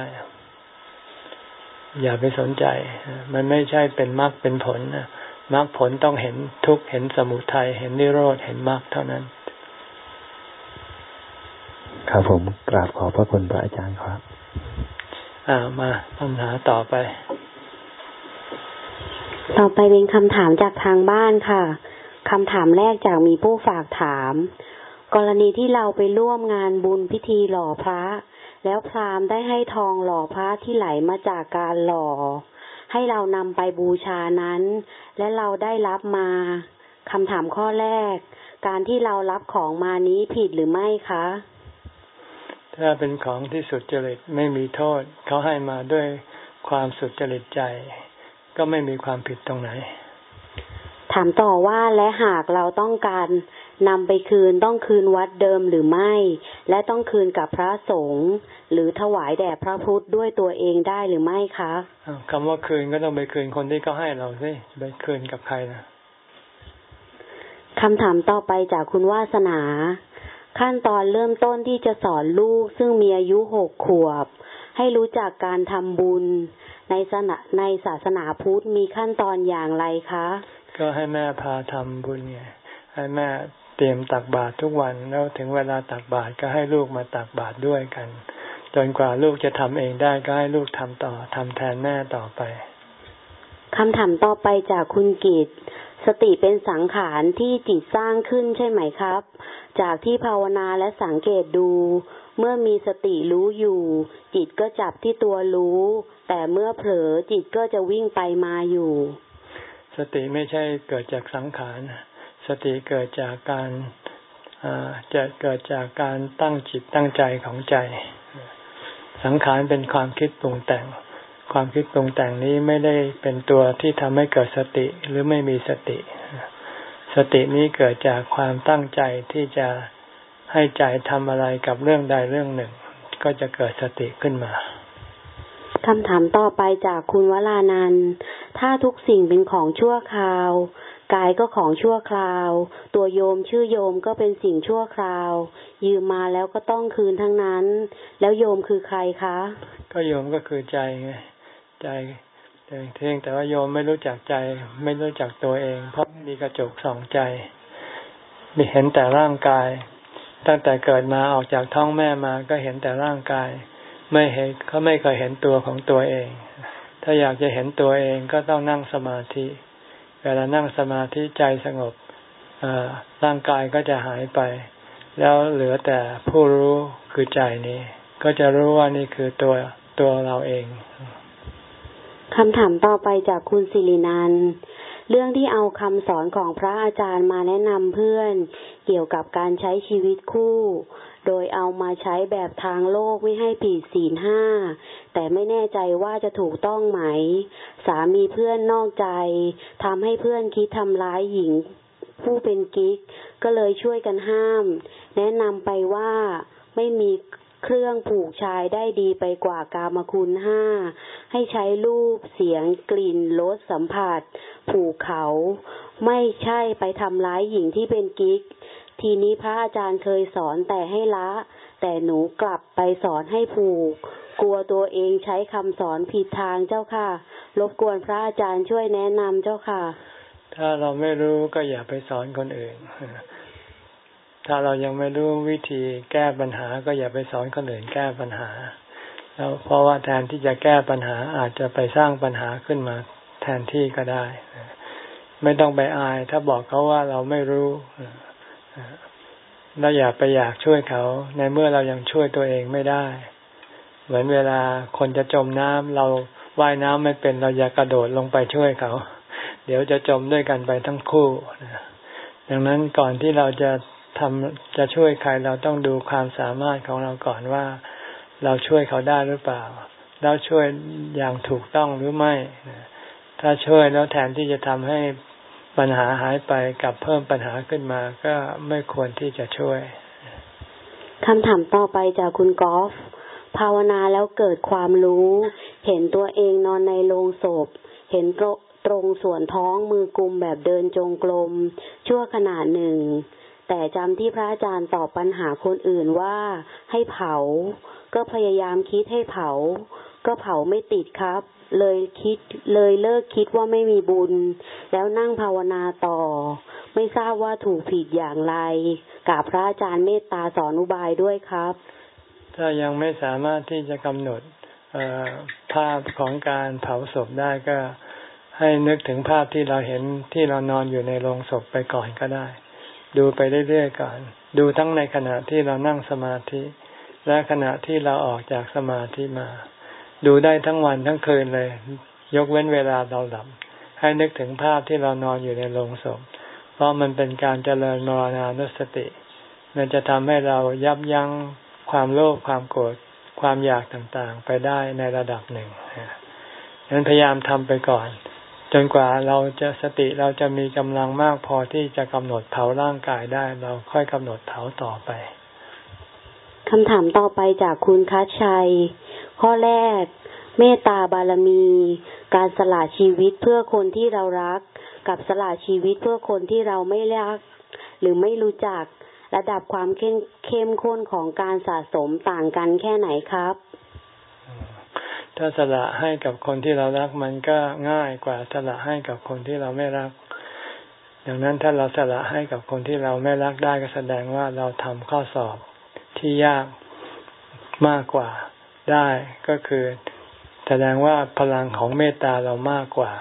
อย่าไปสนใจ มันไม่ใช่เป็นมรรคเป็นผลมรรคผลต้องเห็นทุกเห็นสมุทัยเห็นนิโรธเห็นมรรคเท่านั้น ครับผมกราบขอพระคุณพระอาจารย์ครับ อ่ามาปัญหาต่อไป ต่อไปเป็นคำถามจากทางบ้านค่ะคำถามแรกจากมีผู้ฝากถาม กรณีที่เราไปร่วมงานบุญพิธีหล่อพระ แล้วพราหมณ์ได้ให้ทองหล่อพระที่ไหลมาจากการหล่อ ให้เรานำไปบูชานั้น และเราได้รับมาคำถามข้อแรก การที่เรารับของมานี้ผิดหรือไม่คะ ถ้าเป็นของที่สุดจริตไม่มีโทษ เขาให้มาด้วยความสุดจริตใจ ก็ไม่มีความผิดตรงไหน ถามต่อว่าและหากเราต้องการ นำไปคืนต้องคืนวัดเดิมหรือไม่ และต้องคืนกับพระสงฆ์หรือถวายแด่พระพุทธด้วยตัวเองได้หรือไม่คะคำว่าคืนก็ต้องไปคืนคนที่เขาให้เราสิไปคืนกับใครนะคำถามต่อไปจากคุณวาสนา ขั้นตอนเริ่มต้นที่จะสอนลูกซึ่งมีอายุหกขวบ ให้รู้จักการทำบุญในศาสนาในศาสนาพุทธมีขั้นตอนอย่างไรคะ ก็ให้แม่พาทำบุญไงให้แม่ เตรียมตักบาตรทุกวันแล้วถึงเวลาตักบาตรก็ให้ลูกมาตักบาตรด้วยกัน จนกว่าลูกจะทำเองได้ก็ให้ลูกทำต่อทำแทนแม่ต่อไปคำถามต่อไปจากคุณกิตสติเป็นสังขารที่จิตสร้างขึ้นใช่ไหมครับ จากที่ภาวนาและสังเกตดู เมื่อมีสติรู้อยู่ จิตก็จับที่ตัวรู้ แต่เมื่อเผลอจิตก็จะวิ่งไปมาอยู่ สติไม่ใช่เกิดจากสังขาร สติเกิดจากการจะเกิดจากการตั้งจิตตั้งใจของใจ สังขารเป็นความคิดปรุงแต่ง ความคิดปรุงแต่งนี้ไม่ได้เป็นตัวที่ทำให้เกิดสติหรือไม่มีสติ สตินี้เกิดจากความตั้งใจที่จะให้ใจทำอะไรกับเรื่องใดเรื่องหนึ่ง ก็จะเกิดสติขึ้นมาคำถามต่อไปจากคุณวรานันถ้าทุกสิ่งเป็นของชั่วคราว กายก็ของชั่วคราว ตัวโยมชื่อโยมก็เป็นสิ่งชั่วคราว ยืมมาแล้วก็ต้องคืนทั้งนั้น แล้วโยมคือใครคะ ก็โยมก็คือใจไงใจเพียงแต่ว่าโยมไม่รู้จักใจ ไม่รู้จักตัวเอง เพราะมีกระจกสองใจ มีเห็นแต่ร่างกาย ตั้งแต่เกิดมาออกจากท้องแม่มาก็เห็นแต่ร่างกาย ไม่เห็นเขาไม่เคยเห็นตัวของตัวเอง ถ้าอยากจะเห็นตัวเองก็ต้องนั่งสมาธิ เวลานั่งสมาธิใจสงบร่างกายก็จะหายไป แล้วเหลือแต่ผู้รู้คือใจนี้ ก็จะรู้ว่านี่คือตัวตัวเราเองคำถามต่อไปจากคุณสิรินันเรื่องที่เอาคำสอนของพระอาจารย์มาแนะนำเพื่อน เกี่ยวกับการใช้ชีวิตคู่ โดยเอามาใช้แบบทางโลกไม่ให้ผิดศีลห้า แต่ไม่แน่ใจว่าจะถูกต้องไหม สามีเพื่อนนอกใจทำให้เพื่อนคิดทำร้ายหญิงผู้เป็นกิ๊ก ก็เลยช่วยกันห้าม แนะนำไปว่าไม่มีเครื่องผูกชายได้ดีไปกว่ากามคุณห้า ให้ใช้รูปเสียงกลิ่นรสสัมผัส ผูกเขา ไม่ใช่ไปทำร้ายหญิงที่เป็นกิ๊ก ทีนี้พระอาจารย์เคยสอนแต่ให้ละ แต่หนูกลับไปสอนให้ผูก กลัวตัวเองใช้คำสอนผิดทางเจ้าค่ะ รบกวนพระอาจารย์ช่วยแนะนำเจ้าค่ะ ถ้าเราไม่รู้ก็อย่าไปสอนคนอื่น ถ้าเรายังไม่รู้วิธีแก้ปัญหา ก็อย่าไปสอนคนอื่นแก้ปัญหา แล้วเพราะว่าแทนที่จะแก้ปัญหาอาจจะไปสร้างปัญหาขึ้นมา แทนที่ก็ได้ ไม่ต้องไปอาย ถ้าบอกเขาว่าเราไม่รู้ เราอย่าไปอยากช่วยเขา ในเมื่อเรายังช่วยตัวเองไม่ได้ เหมือนเวลาคนจะจมน้ำเราว่ายน้ำไม่เป็นเราอย่ากระโดดลงไปช่วยเขา เดี๋ยวจะจมด้วยกันไปทั้งคู่ดังนั้นก่อนที่เราจะทำจะช่วยใครเราต้องดูความสามารถของเราก่อนว่า เราช่วยเขาได้หรือเปล่า เราช่วยอย่างถูกต้องหรือไม่ถ้าช่วยแล้วแทนที่จะทำให้ ปัญหาหายไปกับเพิ่มปัญหาขึ้นมาก็ไม่ควรที่จะช่วยคำถามต่อไปจากคุณกอล์ฟภาวนาแล้วเกิดความรู้ เห็นตัวเองนอนในโรงศพ เห็นตรงส่วนท้องมือกุมแบบเดินจงกรมชั่วขนาดหนึ่ง แต่จำที่พระอาจารย์ตอบปัญหาคนอื่นว่าให้เผา ก็พยายามคิดให้เผา ก็เผาไม่ติดครับเลยคิดเลยเลิกคิดว่าไม่มีบุญ แล้วนั่งภาวนาต่อ ไม่ทราบว่าถูกผิดอย่างไรกาบพระอาจารย์เมตตาสอนอุบายด้วยครับ ถ้ายังไม่สามารถที่จะกำหนดภาพของการเผาศพได้ก็ให้นึกถึงภาพที่เราเห็นที่เรานอนอยู่ในโรงศพไปก่อนก็ได้ ดูไปเรื่อยๆก่อน ดูทั้งในขณะที่เรานั่งสมาธิ และขณะที่เราออกจากสมาธิมา ดูได้ทั้งวันทั้งคืนเลย ยกเว้นเวลาเราหลับ ให้นึกถึงภาพที่เรานอนอยู่ในโรงศพ เพราะมันเป็นการเจริญมรณานุสติ มันจะทำให้เรายับยั้งความโลภความโกรธความอยากต่างๆ ไปได้ในระดับหนึ่งดังนั้นพยายามทำไปก่อน จนกว่าเราจะสติเราจะมีกำลังมากพอที่จะกำหนดเผาร่างกายได้ เราค่อยกำหนดเผาต่อไปคำถามต่อไปจากคุณคัชชัย ข้อแรก เมตตาบารมี การสละชีวิตเพื่อคนที่เรารัก กับสละชีวิตเพื่อคนที่เราไม่รัก หรือไม่รู้จัก ระดับความเข้มเข้มข้นของการสะสมต่างกันแค่ไหนครับ ถ้าสละให้กับคนที่เรารักมันก็ง่ายกว่าสละให้กับคนที่เราไม่รักดังนั้นถ้าเราสละให้กับคนที่เราไม่รักได้ก็แสดงว่าเราทำข้อสอบที่ยากมากกว่า ได้ก็คือแสดงว่าพลังของเมตตาเรามากกว่า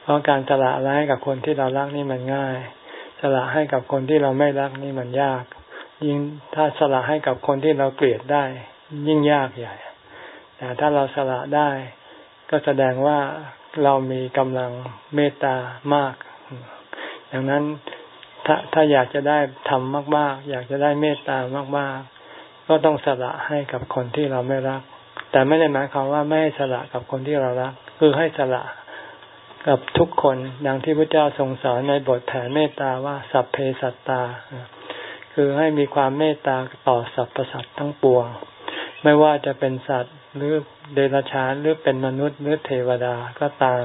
เพราะการสละให้กับคนที่เรารักนี่มันง่ายสละให้กับคนที่เราไม่รักนี่มันยาก ยิ่งถ้าสละให้กับคนที่เราเกลียดได้ ยิ่งยากใหญ่ แต่ถ้าเราสละได้ ก็แสดงว่าเรามีกำลังเมตตามาก ดังนั้นถ้าถ้าอยากจะได้ทำมาก ๆ อยากจะได้เมตตามาก ๆ ก็ต้องสละให้กับคนที่เราไม่รัก แต่ไม่ได้หมายความว่าไม่ให้สละกับคนที่เรารัก คือให้สละกับทุกคนดังที่พระเจ้าทรงสอนในบทแผ่เมตตาว่าสัพเพสัตตา คือให้มีความเมตตาต่อสรรพสัตว์ทั้งปวง ไม่ว่าจะเป็นสัตว์หรือเดรัจฉานหรือเป็นมนุษย์หรือเทวดาก็ตาม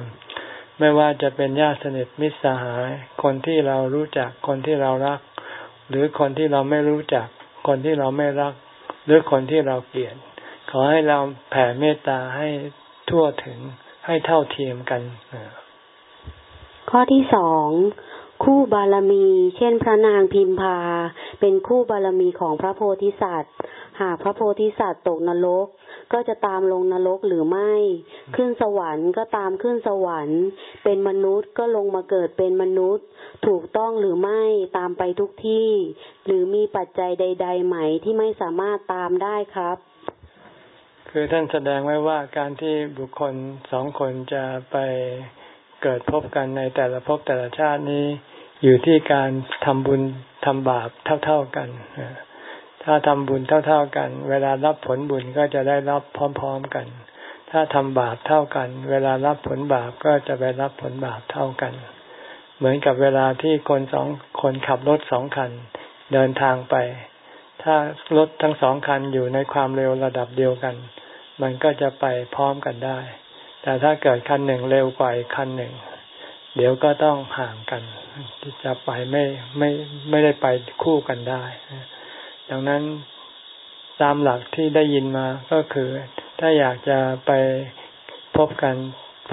ไม่ว่าจะเป็นญาติสนิทมิตรสหาย คนที่เรารู้จักคนที่เรารัก หรือคนที่เราไม่รู้จัก คนที่เราไม่รัก หรือคนที่เราเกลียด ขอให้เราแผ่เมตตาให้ทั่วถึงให้เท่าเทียมกันข้อที่สองคู่บารมี เช่น พระนางพิมพา เป็นคู่บารมีของพระโพธิสัตว์ หากพระโพธิสัตว์ตกนรก ก็จะตามลงนรกหรือไม่ ขึ้นสวรรค์ก็ตามขึ้นสวรรค์ เป็นมนุษย์ก็ลงมาเกิดเป็นมนุษย์ ถูกต้องหรือไม่ตามไปทุกที่ หรือมีปัจจัยใด ๆ ไหมที่ไม่สามารถตามได้ครับ คือท่านแสดงไว้ว่าการที่บุคคลสองคนจะไปเกิดพบกันในแต่ละภพแต่ละชาตินี้ อยู่ที่การทำบุญทำบาปเท่า ๆกัน ถ้าทำบุญเท่า ๆกัน เวลารับผลบุญก็จะได้รับพร้อม ๆกัน ถ้าทำบาปเท่ากัน เวลารับผลบาปก็จะไปรับผลบาปเท่ากัน เหมือนกับเวลาที่คนสองคนขับรถสองคัน เดินทางไป ถ้ารถทั้งสองคันอยู่ในความเร็วระดับเดียวกัน มันก็จะไปพร้อมกันได้ แต่ถ้าเกิดคันหนึ่งเร็วกว่าคันหนึ่ง เดี๋ยวก็ต้องห่างกัน จะไปไม่ไม่ไม่ได้ไปคู่กันได้ ดังนั้นตามหลักที่ได้ยินมาก็คือ ถ้าอยากจะไปพบกัน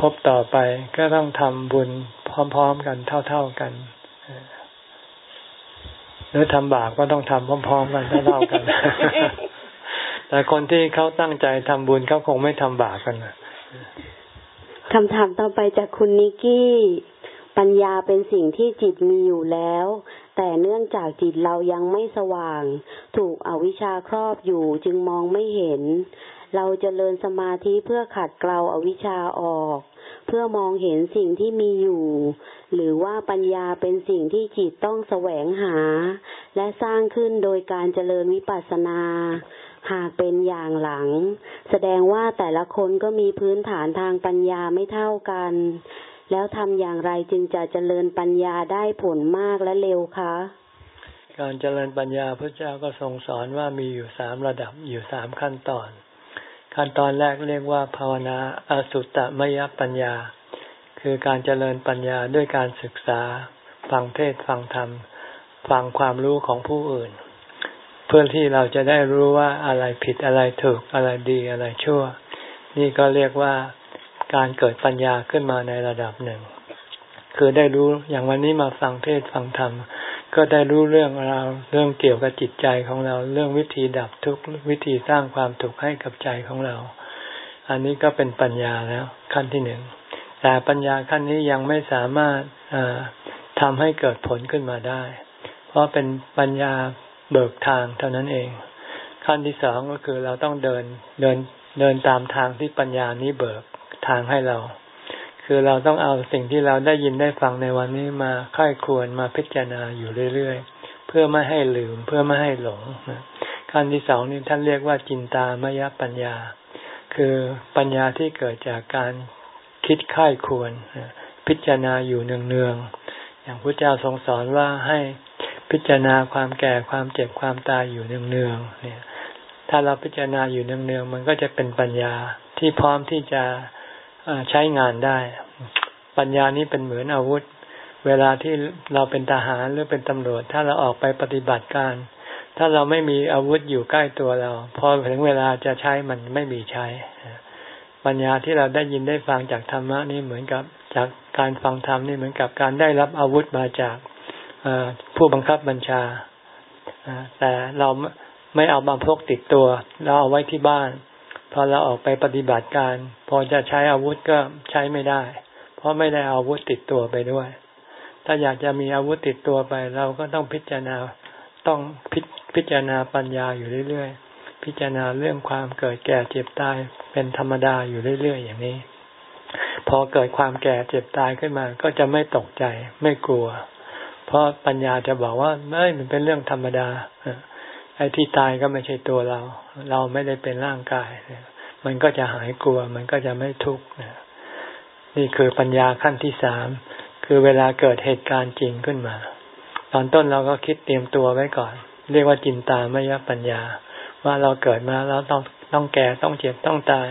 พบต่อไป ก็ต้องทำบุญพร้อมๆกันเท่าๆกันหรือทำบาปก็ต้องทำพร้อม ๆ กันเท่าๆกัน แต่คนที่เขาตั้งใจทำบุญเขาคงไม่ทำบาปกันคำถามต่อไปจากคุณนิกกี้ ปัญญาเป็นสิ่งที่จิตมีอยู่แล้ว แต่เนื่องจากจิตเรายังไม่สว่าง ถูกอวิชชาครอบอยู่จึงมองไม่เห็น เราจเจริญสมาธิเพื่อขัดเกลาอาวิชชาออก เพื่อมองเห็นสิ่งที่มีอยู่ หรือว่าปัญญาเป็นสิ่งที่จิตต้องแสวงหา และสร้างขึ้นโดยการเจริญวิปัสสนาหากเป็นอย่างหลัง แสดงว่าแต่ละคนก็มีพื้นฐานทางปัญญาไม่เท่ากัน แล้วทำอย่างไรจึงจะเจริญปัญญาได้ผลมากและเร็วคะ การเจริญปัญญาพระเจ้าก็ทรงสอนว่ามีอยู่สามระดับอยู่สามขั้นตอน ขั้นตอนแรกเรียกว่า ภาวนาอสุตตมยปัญญา คือการเจริญปัญญาด้วยการศึกษา ฟังเทศฟังธรรม ฟังความรู้ของผู้อื่น เพื่อที่เราจะได้รู้ว่าอะไรผิดอะไรถูกอะไรดีอะไรชั่ว นี่ก็เรียกว่า การเกิดปัญญาขึ้นมาในระดับหนึ่ง คือได้รู้อย่างวันนี้มาฟังเทศฟังธรรม ก็ได้รู้เรื่องราวเรื่องเกี่ยวกับจิตใจของเรา เรื่องวิธีดับทุกข์วิธีสร้างความถูกให้กับใจของเรา อันนี้ก็เป็นปัญญาแล้วขั้นที่หนึ่งแต่ปัญญาขั้นนี้ยังไม่สามารถทำให้เกิดผลขึ้นมาได้ เพราะเป็นปัญญาเบิกทางเท่านั้นเอง ขั้นที่สองก็คือเราต้องเดินเดินเดินตามทางที่ปัญญานี้เบิก ทางให้เรา คือเราต้องเอาสิ่งที่เราได้ยินได้ฟังในวันนี้มาค่ายควรมาพิจารณาอยู่เรื่อยๆ เพื่อไม่ให้ลืมเพื่อไม่ให้หลงขั้นที่สองนี่ท่านเรียกว่าจินตามยปัญญา คือปัญญาที่เกิดจากการคิดค่ายควรพิจารณาอยู่เนืองๆอย่างพระเจ้าทรงสอนว่าให้พิจารณาความแก่ความเจ็บความตายอยู่เนืองๆเนี่ย ถ้าเราพิจารณาอยู่เนืองๆมันก็จะเป็นปัญญาที่พร้อมที่จะ ใช้งานได้ ปัญญานี้เป็นเหมือนอาวุธ เวลาที่เราเป็นทหารหรือเป็นตำรวจ ถ้าเราออกไปปฏิบัติการ ถ้าเราไม่มีอาวุธอยู่ใกล้ตัวเรา พอถึงเวลาจะใช้มันไม่มีใช้ ปัญญาที่เราได้ยินได้ฟังจากธรรมะนี่เหมือนกับจากการฟังธรรมนี่เหมือนกับการได้รับอาวุธมาจากผู้บังคับบัญชาแต่เราไม่เอามาพกติดตัว เราเอาไว้ที่บ้าน พอเราออกไปปฏิบัติการ พอจะใช้อาวุธก็ใช้ไม่ได้ เพราะไม่ได้อาวุธติดตัวไปด้วย ถ้าอยากจะมีอาวุธติดตัวไป เราก็ต้องพิจารณาต้องพิพิจารณาปัญญาอยู่เรื่อยๆ พิจารณาเรื่องความเกิดแก่เจ็บตายเป็นธรรมดาอยู่เรื่อยๆ อย่างนี้ พอเกิดความแก่เจ็บตายขึ้นมา ก็จะไม่ตกใจไม่กลัว เพราะปัญญาจะบอกว่าไม่มันเป็นเรื่องธรรมดา ไอ้ที่ตายก็ไม่ใช่ตัวเรา เราไม่ได้เป็นร่างกายมันก็จะหายกลัว มันก็จะไม่ทุกข์นี่คือปัญญาขั้นที่สามคือเวลาเกิดเหตุการณ์จริงขึ้นมา ตอนต้นเราก็คิดเตรียมตัวไว้ก่อน เรียกว่าจินตามยปัญญา ว่าเราเกิดมาเราต้องต้องแก่ต้องเจ็บต้องตาย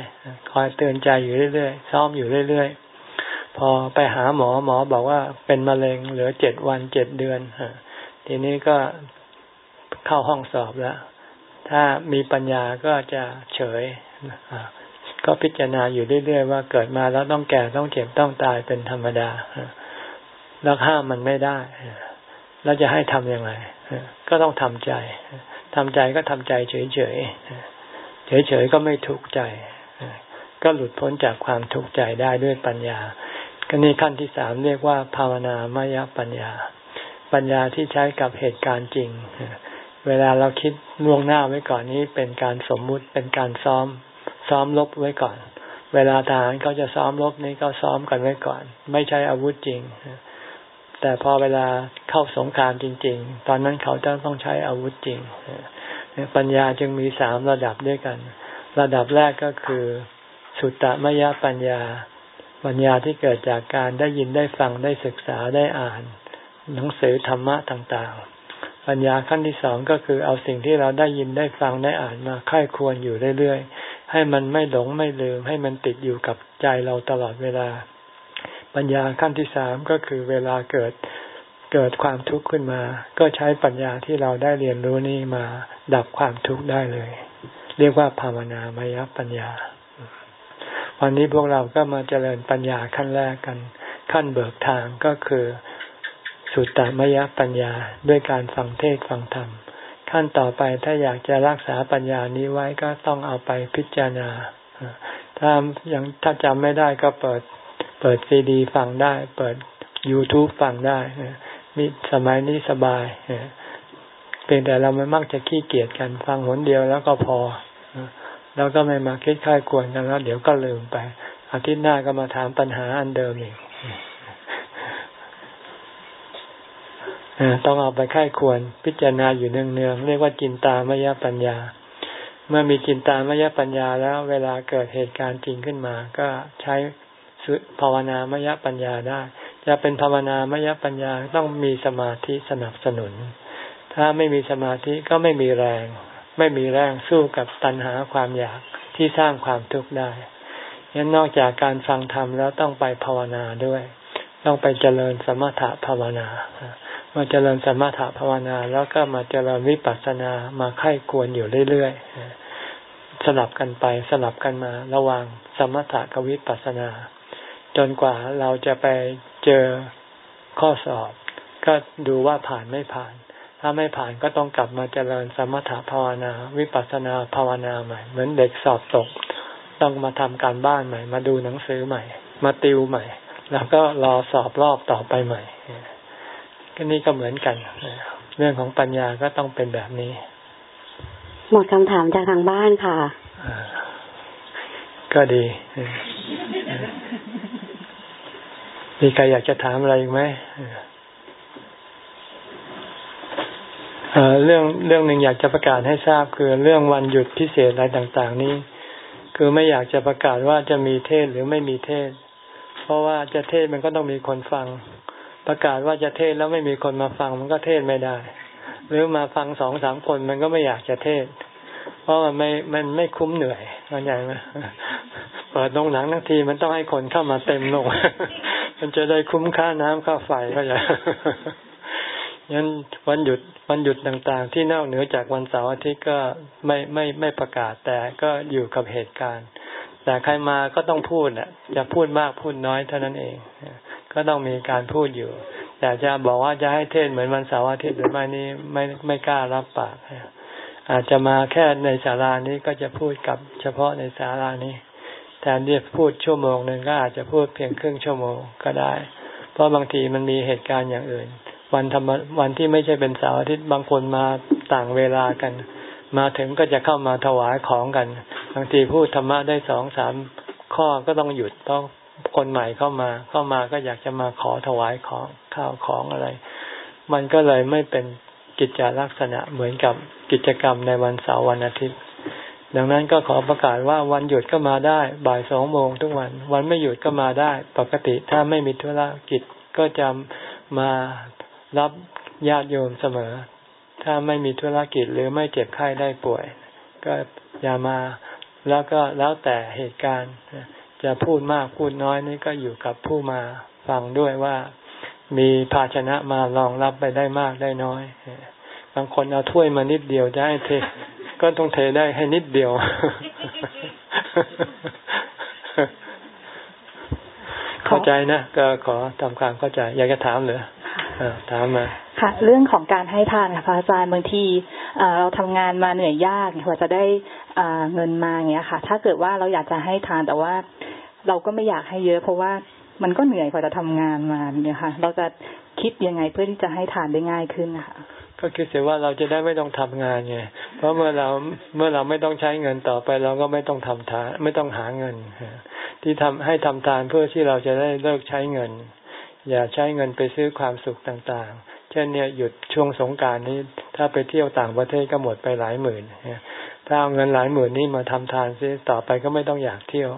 คอยเตือนใจอยู่เรื่อยๆซ้อมอยู่เรื่อยๆพอไปหาหมอหมอบอกว่าเป็นมะเร็งเหลือเจ็ดวันเจ็ดเดือนทีนี้ก็ เข้าห้องสอบแล้ว ถ้ามีปัญญาก็จะเฉยก็พิจารณาอยู่เรื่อยๆว่าเกิดมาแล้วต้องแก่ต้องเจ็บต้องตายเป็นธรรมดาแล้วห้ามมันไม่ได้ แล้วจะให้ทำยังไงก็ต้องทำใจทำใจก็ทำใจเฉยๆเฉยๆก็ไม่ทุกข์ใจก็หลุดพ้นจากความทุกข์ใจได้ด้วยปัญญาก็นี่ขั้นที่สามเรียกว่า ภาวนามายปัญญา ปัญญาที่ใช้กับเหตุการณ์จริง เวลาเราคิดล่วงหน้าไว้ก่อนนี้เป็นการสมมุติเป็นการซ้อม ซ้อมลบไว้ก่อน เวลาทหารเขาจะซ้อมลบนี้ก็ซ้อมกันไว้ก่อน ไม่ใช่อาวุธจริง แต่พอเวลาเข้าสงครามจริง ๆ ตอนนั้นเขาจะต้องใช้อาวุธจริง ปัญญาจึงมีสามระดับด้วยกัน ระดับแรกก็คือ สุตตมยปัญญา ปัญญาที่เกิดจากการได้ยินได้ฟังได้ศึกษาได้อ่าน หนังสือธรรมะต่างๆ ปัญญาขั้นที่สองก็คือเอาสิ่งที่เราได้ยินได้ฟังได้อ่านมาค่ายควรอยู่เรื่อยๆ ให้มันไม่หลงไม่ลืม ให้มันติดอยู่กับใจเราตลอดเวลา ปัญญาขั้นที่สามก็คือเวลาเกิดเกิดความทุกข์ขึ้นมา ก็ใช้ปัญญาที่เราได้เรียนรู้นี้มาดับความทุกข์ได้เลย เรียกว่าภาวนามยปัญญา วันนี้พวกเราก็มาเจริญปัญญาขั้นแรกกัน ขั้นเบิกทางก็คือ สุตตมยปัญญาด้วยการฟังเทศฟังธรรม ขั้นต่อไปถ้าอยากจะรักษาปัญญานี้ไว้ก็ต้องเอาไปพิจารณา ถ้ายังถ้าจำไม่ได้ก็เปิดเปิดซีดีฟังได้ เปิด YouTube ฟังได้มีสมัยนี้สบายเพียงแต่เราไม่มักจะขี้เกียจกันฟังหนเดียวแล้วก็พอ แล้วก็ไม่มาคิดค่ายควรกันแล้ว เดี๋ยวก็ลืมไปอาทิตย์หน้าก็มาถามปัญหาอันเดิมอีก ต้องเอาไปค่ายควรพิจารณาอยู่เนืองๆเรียกว่าจินตามยปัญญา เมื่อมีจินตามยปัญญาแล้ว เวลาเกิดเหตุการณ์จริงขึ้นมา ก็ใช้ภาวนามยปัญญาได้ จะเป็นภาวนามยปัญญาต้องมีสมาธิสนับสนุน ถ้าไม่มีสมาธิก็ไม่มีแรง ไม่มีแรงสู้กับตัณหาความอยากที่สร้างความทุกข์ได้ยันนอกจากการฟังธรรมแล้วต้องไปภาวนาด้วย ต้องไปเจริญสมถะภาวนา มาเจริญสมถะภาวนา แล้วก็มาเจริญวิปัสสนามาไข้ควรอยู่เรื่อยๆสลับกันไปสลับกันมา ระหว่างสมถะกับวิปัสสนา จนกว่าเราจะไปเจอข้อสอบ ก็ดูว่าผ่านไม่ผ่าน ถ้าไม่ผ่านก็ต้องกลับมาเจริญสมถะภาวนา วิปัสสนาภาวนาใหม่ เหมือนเด็กสอบตก ต้องมาทำการบ้านใหม่ มาดูหนังสือใหม่ มาติวใหม่ แล้วก็รอสอบรอบต่อไปใหม่ ก็นี่ก็เหมือนกัน เรื่องของปัญญาก็ต้องเป็นแบบนี้ หมดคำถามจากทางบ้านค่ะก็ดี มีใครอยากจะถามอะไรอีกไหมเรื่องเรื่องหนึ่งอยากจะประกาศให้ทราบคือเรื่องวันหยุดพิเศษอะไรต่าง ๆ นี้ คือไม่อยากจะประกาศว่าจะมีเทศหรือไม่มีเทศ เพราะว่าจะเทศมันก็ต้องมีคนฟัง ประกาศว่าจะเทศแล้วไม่มีคนมาฟังมันก็เทศไม่ได้ หรือมาฟังสองสามคนมันก็ไม่อยากจะเทศ เพราะมันไม่มันไม่คุ้มเหนื่อยเข้าใจไหมเปิดโรงหนังทั้งทีมันต้องให้คนเข้ามาเต็มลงมันจะได้คุ้มค่าน้ำค่าไฟก็อย่างยันวันหยุดวันหยุดต่างๆ ที่นอกเหนือจากวันเสาร์อาทิตย์ก็ไม่ไม่ไม่ประกาศแต่ก็อยู่กับเหตุการณ์ แต่ใครมาก็ต้องพูดอะจะพูดมากพูดน้อยเท่านั้นเอง ก็ต้องมีการพูดอยู่ แต่จะบอกว่าจะให้เทศเหมือนวันเสาร์อาทิตย์หรือไม่นี้ไม่ไม่กล้ารับปากอาจจะมาแค่ในศาลานี้ก็จะพูดกับเฉพาะในศาลานี้แทนที่พูดชั่วโมงหนึ่งก็อาจจะพูดเพียงครึ่งชั่วโมงก็ได้ เพราะบางทีมันมีเหตุการณ์อย่างอื่น วันธรรมวันที่ไม่ใช่เป็นเสาร์อาทิตย์บางคนมาต่างเวลากัน มาถึงก็จะเข้ามาถวายของกัน บางทีพูดธรรมะได้สองสามข้อก็ต้องหยุดต้อง คนใหม่เข้ามา เข้ามาก็อยากจะมาขอถวายของข้าวของอะไร มันก็เลยไม่เป็นกิจลักษณะเหมือนกับกิจกรรมในวันเสาร์วันอาทิตย์ ดังนั้นก็ขอประกาศว่าวันหยุดก็มาได้ บ่ายสองโมงทุกวัน วันไม่หยุดก็มาได้ ปกติถ้าไม่มีธุระกิจก็จะมารับญาติโยมเสมอ ถ้าไม่มีธุรกิจหรือไม่เจ็บไข้ได้ป่วย ก็อย่ามาแล้วก็แล้วแต่เหตุการณ์ จะพูดมากพูดน้อยนี่ก็อยู่กับผู้มาฟังด้วยว่ามีภาชนะมารองรับไปได้มากได้น้อย บางคนเอาถ้วยมานิดเดียวจะให้เท ก็ต้องเทได้ให้นิดเดียว เข้าใจนะก็ขอทำความเข้าใจ อยากจะถามเหรอถามมาค่ะ เรื่องของการให้ทานค่ะพระอาจารย์บางทีเราทำงานมาเหนื่อยยากกว่าจะได้เงินมาอย่างเงี้ยค่ะ ถ้าเกิดว่าเราอยากจะให้ทานแต่ว่า เราก็ไม่อยากให้เยอะเพราะว่ามันก็เหนื่อยกว่าจะทำงานมาเนี่ยค่ะ เราจะคิดยังไงเพื่อที่จะให้ทานได้ง่ายขึ้นนะคะก็คิดเสียว่าเราจะได้ไม่ต้องทำงานไงเพราะเมื่อเราเมื่อเราไม่ต้องใช้เงินต่อไป เราก็ไม่ต้องทำทานไม่ต้องหาเงินที่ทำให้ทำทานเพื่อที่เราจะได้เลิกใช้เงิน อย่าใช้เงินไปซื้อความสุขต่างๆ เช่นเนี่ยหยุดช่วงสงการนี้ ถ้าไปเที่ยวต่างประเทศก็หมดไปหลายหมื่นถ้าเอาเงินหลายหมื่นนี้มาทำทานซิต่อไปก็ไม่ต้องอยากเที่ยว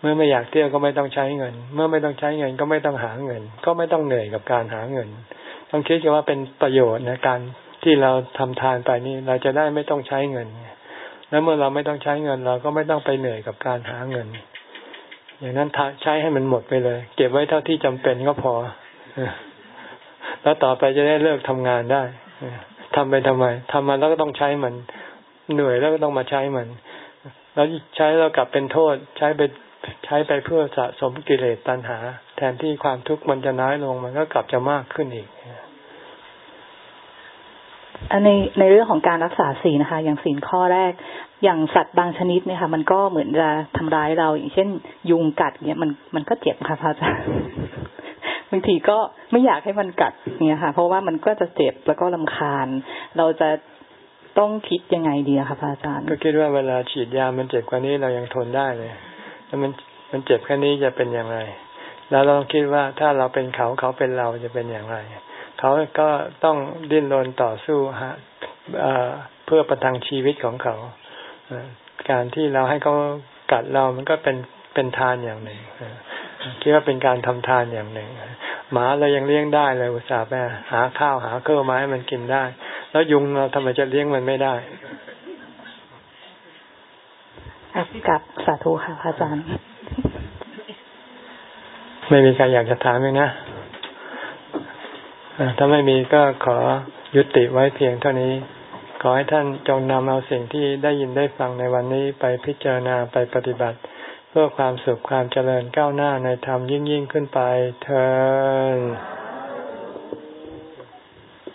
เมื่อไม่อยากเที่ยวก็ไม่ต้องใช้เงิน เมื่อไม่ต้องใช้เงินก็ไม่ต้องหาเงิน ก็ไม่ต้องเหนื่อยกับการหาเงิน ต้องคิดว่าเป็นประโยชน์ในการที่เราทำทานไปนี่เราจะได้ไม่ต้องใช้เงิน แล้วเมื่อเราไม่ต้องใช้เงิน เราก็ไม่ต้องไปเหนื่อยกับการหาเงิน อย่างนั้นใช้ให้มันหมดไปเลย เก็บไว้เท่าที่จำเป็นก็พอ แล้วต่อไปจะได้เลิกทำงานได้ทำไปทำไมทำมาแล้วก็ต้องใช้มัน เหนื่อยแล้วก็ต้องมาใช้มัน แล้วใช้แล้วกลับเป็นโทษ ใช้ไป ใช้ไปเพื่อสะสมกิเลสตัณหา แทนที่ความทุกข์มันจะน้อยลงมันก็กลับจะมากขึ้นอีกในในเรื่องของการรักษาศีลนะคะ อย่างศีลข้อแรก อย่างสัตว์บางชนิดเนี่ยค่ะ มันก็เหมือนจะทำร้ายเรา อย่างเช่น ยุงกัดเนี่ยมันมันก็เจ็บค่ะพระอาจารย์บางทีก็ไม่อยากให้มันกัดเนี่ยค่ะ เพราะว่ามันก็จะเจ็บแล้วก็ลาคาญ เราจะต้องคิดยังไงดีคะพระอาจารย์ ก็คิดว่าเวลาฉีดยามันเจ็บกว่านี้เรายังทนได้เลย แล้วมันมันเจ็บแค่นี้จะเป็นอย่างไร แล้วเราคิดว่าถ้าเราเป็นเขาเขาเป็นเราจะเป็นอย่างไร เขาก็ต้องดิ้นรนต่อสู้ฮะเพื่อประทังชีวิตของเขาการที่เราให้เขากัดเรามันก็เป็นเป็นทานอย่างหนึ่งคิดว่าเป็นการทำทานอย่างหนึ่งหมาเรายังเลี้ยงได้เลยอุตส่าห์ไปหาข้าวหาเครื่องไม้มันกินได้ แล้วยุงเราทำไมจะเลี้ยงมันไม่ได้ กับสาธุค่ะอาจารย์ ไม่มีใครอยากจะถามไหมนะถ้าไม่มีก็ขอยุติไว้เพียงเท่านี้ ขอให้ท่านจงนำเอาสิ่งที่ได้ยินได้ฟังในวันนี้ไปพิจารณาไปปฏิบัติ เพื่อความสุขความเจริญก้าวหน้าในธรรมยิ่งยิ่งขึ้นไปเธอ